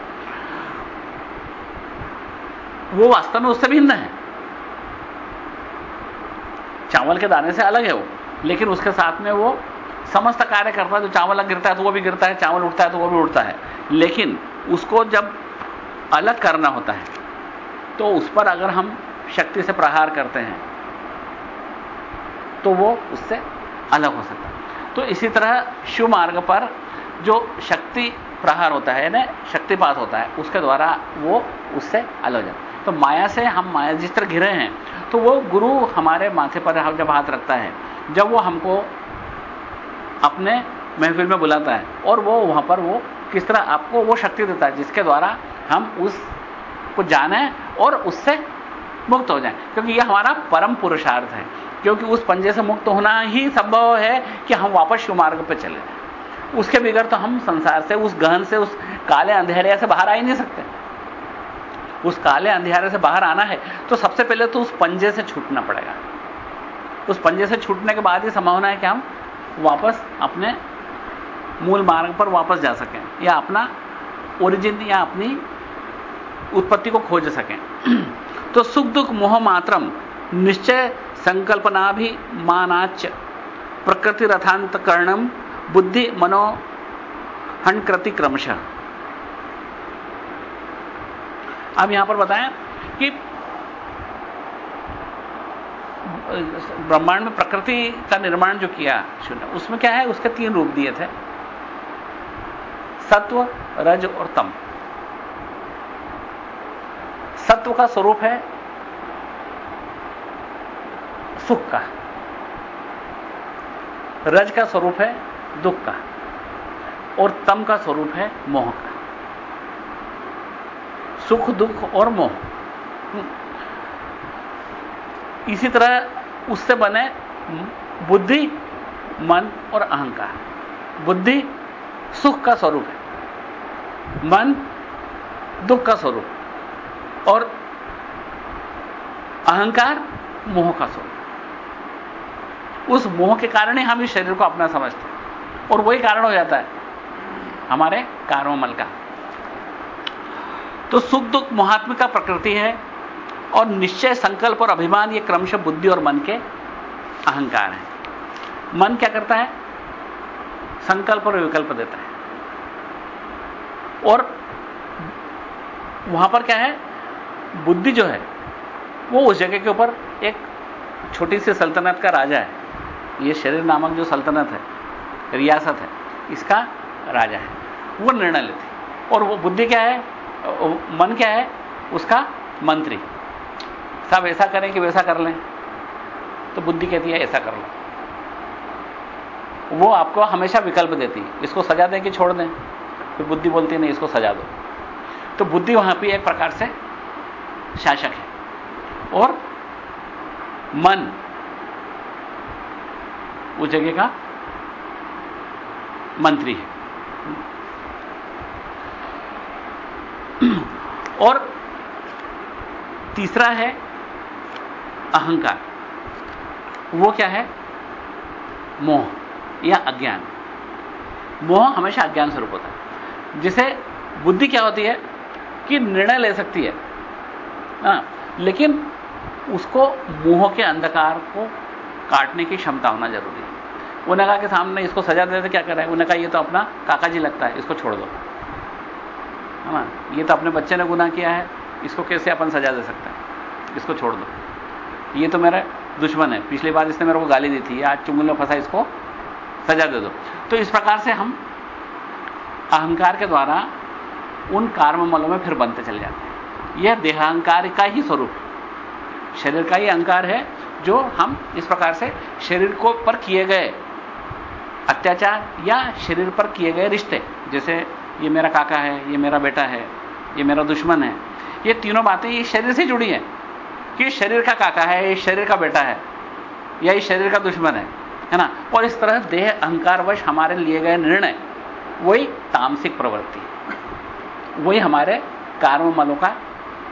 Speaker 1: वो वास्तव में उससे भिन्न है। चावल के दाने से अलग है वो। लेकिन उसके साथ में वो समस्त कार्य करता है। जो चावल अलग गिरता है तो वो भी गिरता है चावल उठता है तो वो भी उठता है। लेकिन उसको जब अलग करना होता है तो उस पर अगर हम शक्ति से प्रहार करते हैं तो वो उससे अलग हो सकता है। तो इसी तरह शिव मार्ग पर जो शक्ति प्रहार होता है ना शक्तिपात होता है, उसके द्वारा वो उससे अलग जाता तो माया से हम माया, जिस तरह घिरे हैं तो वो गुरु हमारे माथे पर जब हाथ रखता है, जब वो हमको अपने महफिल में बुलाता है, और वो वहाँ पर वो किस तरह आपको वो शक्ति देता है, जिसके द्वारा हम उस को जाने और उससे मुक्त हो जाए। क्योंकि यह हमारा परम पुरुषार्थ है। क्योंकि उस पंजे से मुक्त होना ही संभव है कि हम वापस शिव मार्ग पर चले जाए। उसके बिगड़ तो हम संसार से, उस गहन से, उस काले अंधेरे से बाहर आ ही नहीं सकते। उस काले अंधेरे से बाहर आना है तो सबसे पहले तो उस पंजे से छूटना पड़ेगा। उस पंजे से छूटने के बाद ही संभावना है कि हम वापस अपने मूल मार्ग पर वापस जा सकें, या अपना ओरिजिन या अपनी उत्पत्ति को खोज सकें। तो सुख दुख मोह मात्रम निश्चय संकल्पना भी मानाच प्रकृति रथांतकरणम बुद्धि मनो हंकृति क्रमशः अब यहाँ पर बताएँ कि ब्रह्मांड में प्रकृति का निर्माण जो किया, शून्य। उसमें क्या है? उसके तीन रूप दिए थे। सत्व, रज और तम। सत्व का स्वरूप है सुख का। रज का स्वरूप है दुख का और तम का स्वरूप है मोह का। सुख, दुख और मोह। इसी तरह उससे बने बुद्धि, मन और अहंकार। बुद्धि सुख का स्वरूप है, मन दुख का स्वरूप और अहंकार मोह का स्वरूप। उस मोह के कारण ही हम इस शरीर को अपना समझते हैं। और वही कारण हो जाता है हमारे कारोमल का। तो सुख दुख मोहात्मिका प्रकृति है और निश्चय संकल्प और अभिमान ये क्रमशः बुद्धि और मन के अहंकार हैं। मन क्या करता है? संकल्प और विकल्प देता है। और वहाँ पर क्या है? बुद्धि जो है, वो उस जगह के ऊपर एक छोटी सी सल्तनत का राजा है। ये शरीर नामक जो सल्तनत है, रियासत है, इसका राजा है। वो निर्णय लेती और वो बुद्धि क्या है? मन क्या है? उसका मंत्री। सब ऐसा करें कि वैसा कर लें। तो बुद्धि कहती है, ऐसा कर लो। वो आपको हमेशा विकल्प देती है। इसको सजा दें कि छोड़ दें? फिर बुद्धि बोलती नहीं, इसको सजा दो। तो बुद्धि वहाँ पर एक प्रकार से शासक है। और मन उस जगह का मंत्री है। और तीसरा है अहंकार। वो क्या है? मोह या अज्ञान। मोह हमेशा अज्ञान स्वरूप होता है। जिसे बुद्धि क्या होती है कि निर्णय ले सकती है। आ, हाँ, लेकिन उसको मोह के अंधकार को काटने की क्षमता होना ज़रूरी है। उन्हें कहा कि सामने इसको सजा देते क्या करें उन्हें कहा, ये तो अपना काका जी लगता है, इसको छोड़ दो। है ना? ये तो अपने बच्चे ने गुनाह किया है, इसको कैसे अपन सजा दे सकते हैं? इसको छोड़ दो। ये तो मेरा दुश्मन है। पिछली बार इसने मेरे को गाली दी थी, आज चुंगल में फंसा, इसको सजा दे दो। तो इस प्रकार से हम अहंकार के द्वारा उन कार्ममलों में फिर बनते चले जाते हैं। यह देहांकार का ही स्वरूप शरीर का ही अहंकार है जो हम इस प्रकार से शरीर को पर किए गए अत्याचार या शरीर पर किए गए रिश्ते, जैसे ये मेरा काका है, ये मेरा बेटा है, ये मेरा दुश्मन है, ये तीनों बातें ये शरीर से जुड़ी हैं कि शरीर का काका है, ये शरीर का बेटा है, या ये शरीर का दुश्मन है है ना? और इस तरह देह अहंकारवश हमारे लिए गए निर्णय, वही तामसिक प्रवृत्ति, वही हमारे कार्म मलों का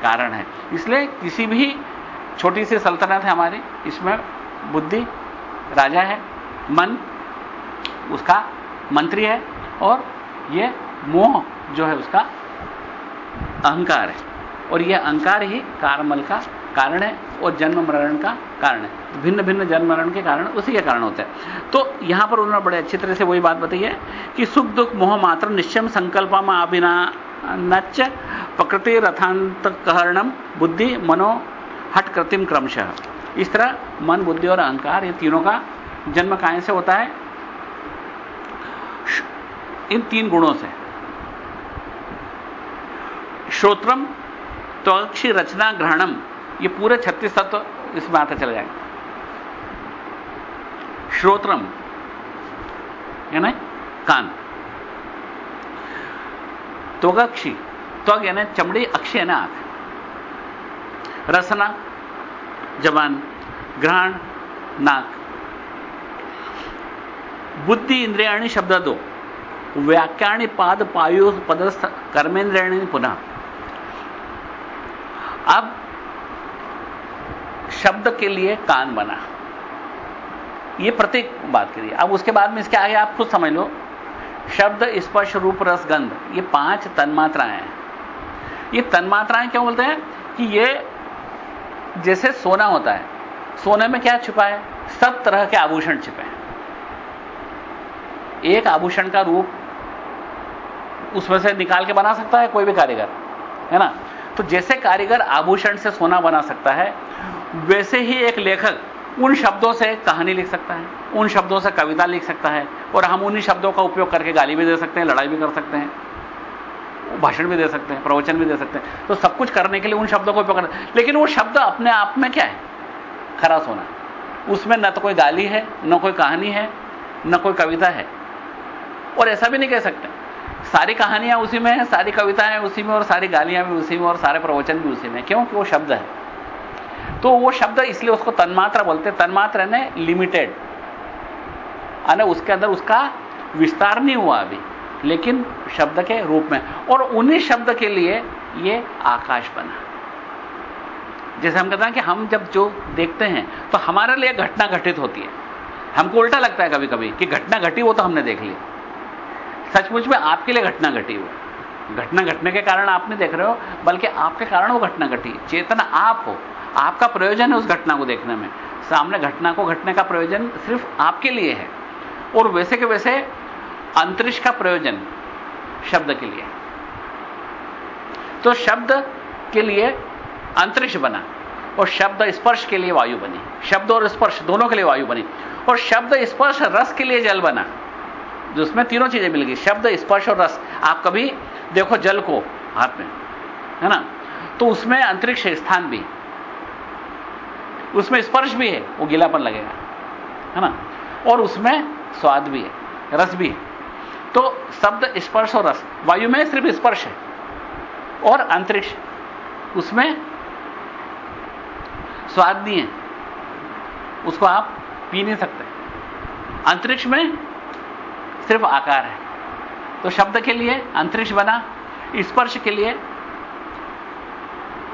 Speaker 1: कारण है। इसलिए किसी भी छोटी सी सल्तनत है हमारी, इसमें बुद्धि, राजा है, मन, उसका मंत्री है, और यह मोह जो है उसका अहंकार है। और यह अहंकार ही कारमल का कारण है और जन्म मरण का कारण है। तो भिन्न भिन्न जन्म मरण के कारण उसी के कारण होते हैं। तो यहाँ पर उन्होंने बड़े अच्छी तरह से वही बात बताई है कि सुख, दुख, मोह मात्र निश्चम संकल्प अभिना नच प्रकृति रथांतकरणम बुद्धि, मनो हट कृतिम क्रमशः। इस तरह मन, बुद्धि और अहंकार ये तीनों का जन्म काय से होता है? इन तीन गुणों से। श्रोत्रम, त्वक्षी रचना, ग्रहणम, ये पूरे छत्तीस तत्व इसमें आते चले जाएँगे। श्रोत्रम यानी कान। त्वगक्षी, त्वग यानी चमड़ी अक्षी यानी आँख रसना जबान ग्रहण नाक बुद्धि इंद्रियाणी शब्द दो। व्याख्याणी पाद, पायु, पदस्थ कर्मेंद्रियाणी पुनः। अब, शब्द के लिए कान बना। ये प्रत्येक बात के लिए। अब उसके बाद में इसके आगे आप खुद समझ लो। शब्द, स्पर्श, रूप, रस, गंध, ये पाँच तन्मात्राएँ हैं। ये तन्मात्राएँ क्यों बोलते हैं? कि ये जैसे सोना होता है, सोने में क्या छुपा है? सब तरह के आभूषण छिपे हैं। एक आभूषण का रूप उसमें से निकाल के बना सकता है कोई भी कारीगर, है ना? तो जैसे कारीगर आभूषण से सोना बना सकता है, वैसे ही एक लेखक उन शब्दों से कहानी लिख सकता है, उन शब्दों से कविता लिख सकता है, और हम उन्हीं शब्दों का उपयोग करके गाली भी दे सकते हैं, लड़ाई भी कर सकते हैं। भाषण भी दे सकते हैं, प्रवचन भी दे सकते हैं। तो सब कुछ करने के लिए उन शब्दों को करना लेकिन वो शब्द अपने आप में क्या है? खरा सोना। उसमें न तो कोई गाली है, न कोई कहानी है, न कोई कविता है। और ऐसा भी नहीं कह सकते। सारी कहानियाँ उसी में है, सारी कविताएँ उसी में और सारी गालियाँ भी उसी में और सारे प्रवचन भी उसी में। क्योंकि वो शब्द है। तो वो शब्द इसलिए उसको तन्मात्रा बोलते हैं। तन्मात्रा ने लिमिटेड अने उसके अंदर उसका विस्तार नहीं हुआ अभी। लेकिन शब्द के रूप में। और उन्हीं शब्द के लिए ये आकाश बना। जैसे हम कहते हैं कि हम जब जो देखते हैं तो हमारे लिए घटना घटित होती है। हमको उल्टा लगता है कभी कभी कि घटना घटी वो तो हमने देख ली। सचमुच में आपके लिए घटना घटी हुई घटना घटने के कारण आप नहीं देख रहे हो, बल्कि आपके कारण वो घटना घटी। चेतना आप हो। आपका प्रयोजन है उस घटना को देखने में। सामने घटना को घटने का प्रयोजन सिर्फ़ आपके लिए है। और वैसे के वैसे अंतरिक्ष का प्रयोजन शब्द के लिए। तो शब्द के लिए अंतरिक्ष बना और शब्द स्पर्श के लिए वायु बनी। शब्द और स्पर्श दोनों के लिए वायु बनी। और शब्द स्पर्श रस के लिए जल बना। जिसमें तीनों चीज़ें मिल गई, शब्द, स्पर्श और रस। आप कभी देखो जल को हाथ में, है ना? तो उसमें अंतरिक्ष स्थान भी, उसमें स्पर्श भी है, वो गीलापन लगेगा, है ना? और उसमें स्वाद भी है, रस भी है। तो शब्द स्पर्श और रस, वायु में सिर्फ़ स्पर्श है और अंतरिक्ष, उसमें स्वाद नहीं है। उसको आप पी नहीं सकते। अंतरिक्ष में सिर्फ़ आकार है। तो शब्द के लिए अंतरिक्ष बना, स्पर्श के लिए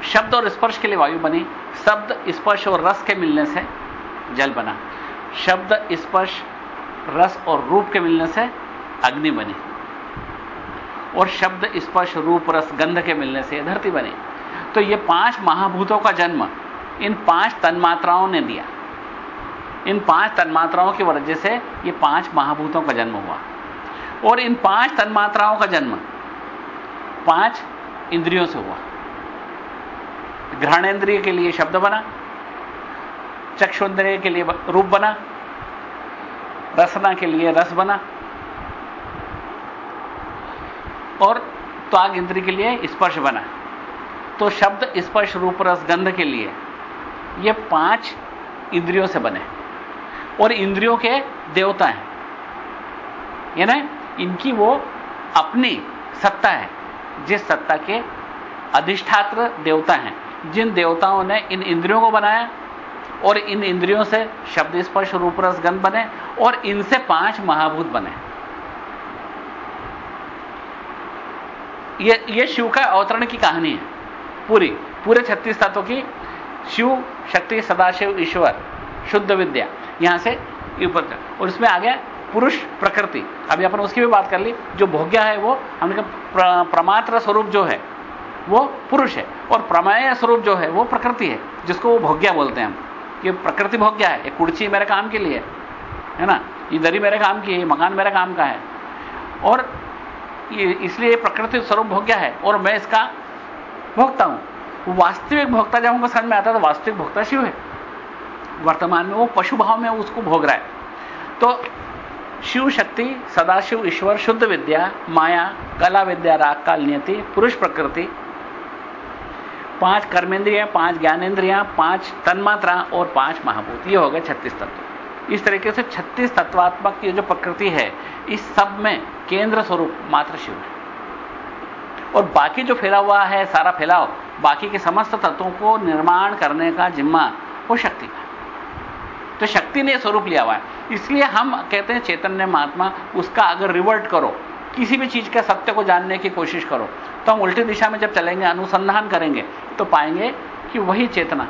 Speaker 1: शब्द और स्पर्श के लिए वायु बनी, शब्द, स्पर्श और रस के मिलने से जल बना। शब्द, स्पर्श, रस और रूप के मिलने से अग्नि बनी। और शब्द स्पर्श, रूप, रस, गंध के मिलने से धरती बनी। तो ये पाँच महाभूतों का जन्म इन पाँच तन्मात्राओं ने दिया। इन पाँच तन्मात्राओं की वजह से ये पाँच महाभूतों का जन्म हुआ। और इन पाँच तन्मात्राओं का जन्म पाँच इंद्रियों से हुआ। ग्रहणेन्द्रिय के लिए शब्द बना चक्षुन्द्रिय के लिए रूप बना, रसना के लिए रस बना और त्वाग इंद्रिय के लिए स्पर्श बना तो शब्द स्पर्श रूप रस गंध के लिए ये पाँच इंद्रियों से बने और इंद्रियों के देवता हैं। यानी इनकी वो अपनी सत्ता है, जिस सत्ता के अधिष्ठात्र देवता हैं। जिन देवताओं ने इन इंद्रियों को बनाया और इन इंद्रियों से शब्द स्पर्श रूप रस गंध बने और इनसे पाँच महाभूत बने। ये ये शिव का अवतरण की कहानी है। पूरी, पूरे छत्तीस तत्वों की शिव, शक्ति, सदाशिव, ईश्वर, शुद्ध विद्या, यहाँ से ऊपर और इसमें आ गया पुरुष, प्रकृति। अभी अपन उसकी भी बात कर ली, जो भोग्या है वो, हमने कहा प्रमात्र स्वरूप जो है, वो पुरुष है। और प्रमेय स्वरूप जो है, वो प्रकृति है, जिसको वो भोग्या बोलते हैं हम। ये प्रकृति भोग्या है, ये कुर्ची मेरे काम के लिए है ना? ये दरी मेरे काम की है मकान मेरे काम का है। और ये इसलिए प्रकृति स्वरूप भोग्या है और मैं इसका भोगता हूँ। वास्तविक भोक्ता जब हमको समझ में आता है तो वास्तविक भोक्ता शिव है। वर्तमान में वो पशु भाव में उसको भोग रहा है। तो शिव शक्ति, सदाशिव ईश्वर, शुद्ध विद्या, माया, कला विद्या, राग, काल, नियति, पुरुष प्रकृति, पाँच कर्मेंद्रियाँ, पाँच ज्ञानेन्द्रियाँ पाँच तन्मात्रा और पाँच महाभूत। ये हो गए छत्तीस तत्व। इस तरीके से छत्तीस तत्वात्मक की जो प्रकृति है, इस सब में केंद्र स्वरूप मात्र शिव है। और बाकी जो फैला हुआ है, सारा फैलाव, बाकी के समस्त तत्वों को निर्माण करने का जिम्मा वो शक्ति का तो शक्ति ने स्वरूप लिया हुआ है। इसलिए हम कहते हैं चैतन्य महात्मा, उसका अगर रिवर्ट करो, किसी भी चीज़ के सत्य को जानने की कोशिश करो तो हम उल्टी दिशा में जब चलेंगे, अनुसंधान करेंगे तो पाएँगे कि वही चेतना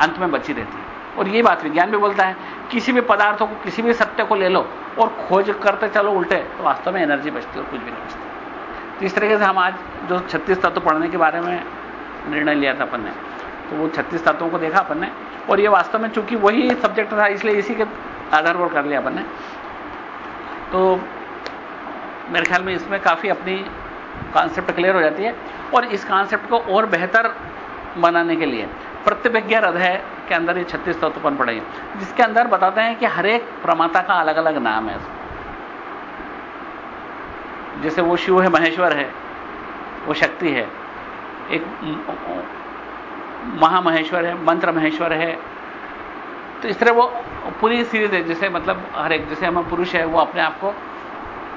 Speaker 1: अंत में बची रहती है। और ये बात विज्ञान भी बोलता है, किसी भी पदार्थों को, किसी भी सत्य को ले लो और खोज करते चलो उल्टे तो वास्तव में एनर्जी बचती और कुछ भी नहीं बचती। तो इस तरीके से हम आज जो छत्तीस तत्व पढ़ने के बारे में निर्णय लिया था अपन ने तो वो छत्तीस तत्वों को देखा अपन ने, और ये वास्तव में चूँकि वही सब्जेक्ट था, इसलिए इसी के आधार पर कर लिया अपन ने। तो मेरे ख्याल में इसमें काफ़ी अपनी कॉन्सेप्ट क्लियर हो जाती है, और इस कॉन्सेप्ट को और बेहतर बनाने के लिए प्रत्यभिज्ञा हृदय के अंदर ये छत्तीस तत्वपन पड़ेंगे जिसके अंदर बताते हैं कि हर एक प्रमाता का अलग अलग नाम है। जैसे वो शिव है, महेश्वर है, वो शक्ति है। एक महामहेश्वर है मंत्र महेश्वर है। तो इस तरह वो पूरी सीरीज़ है, जैसे मतलब हर एक, जैसे हमें पुरुष है, वो अपने आप को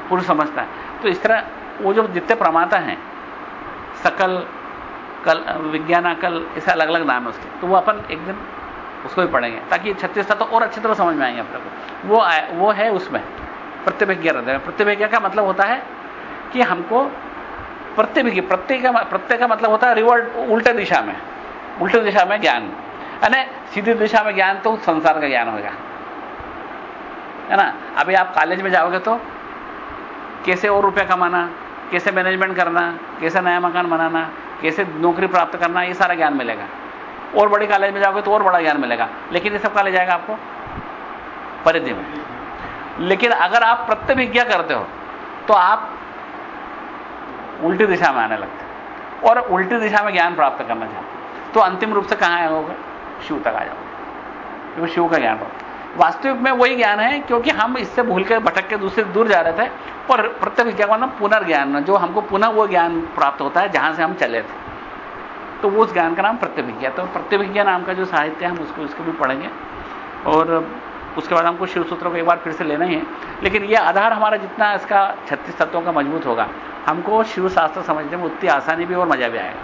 Speaker 1: पुरुष समझता है। तो इस तरह वो जो जितने प्रमाता हैं, सकल कल विज्ञानाकल ऐसे अलग अलग नाम है उसके। तो वो अपन एक दिन उसको भी पढ़ेंगे ताकि छत्तीस तो और अच्छी तरह समझ में आएँगे अपने को। वो आए, वो है उसमें प्रत्यभिज्ञा हृदय प्रत्यभिज्ञा का मतलब होता है कि हमको प्रत्यभिज्ञ प्रत्यय का प्रत्यय का मतलब होता है रिवर्ट उल्टे दिशा में। उल्टे दिशा में ज्ञान। यानी सीधी दिशा में ज्ञान तो संसार का ज्ञान होगा। है ना? अभी आप कॉलेज में जाओगे तो कैसे और रुपया कमाना कैसे मैनेजमेंट करना कैसे नया मकान बनाना कैसे नौकरी प्राप्त करना, ये सारा ज्ञान मिलेगा। और बड़ी कॉलेज में जाओगे तो और बड़ा ज्ञान मिलेगा। लेकिन ये सब कहा ले जाएगा आपको? परिधि में। लेकिन अगर आप प्रत्यभिज्ञा करते हो तो आप उल्टी दिशा में आने लगते और उल्टी दिशा में ज्ञान प्राप्त करना चाहते तो अंतिम रूप से कहाँ आए शिव तक आ जाओगे। क्योंकि शिव का ज्ञान होता वास्तविक में वही ज्ञान है, क्योंकि हम इससे भूल के भटक के दूसरे, दूर जा रहे थे। और प्रत्यक्ष ज्ञान पुनर्ज्ञान जो हमको पुनः वो ज्ञान प्राप्त होता है जहाँ से हम चले थे। तो वो उस ज्ञान का नाम प्रत्यभिज्ञा तो प्रत्यभिज्ञा नाम का जो साहित्य है, हम उसको, इसको भी पढ़ेंगे। और उसके बाद हमको शिव सूत्रों को एक बार फिर से लेना ही है। लेकिन ये आधार हमारा जितना इसका छत्तीस तत्वों का मज़बूत होगा, हमको शिव शास्त्र समझने में उतनी आसानी भी और मज़ा भी आएगा।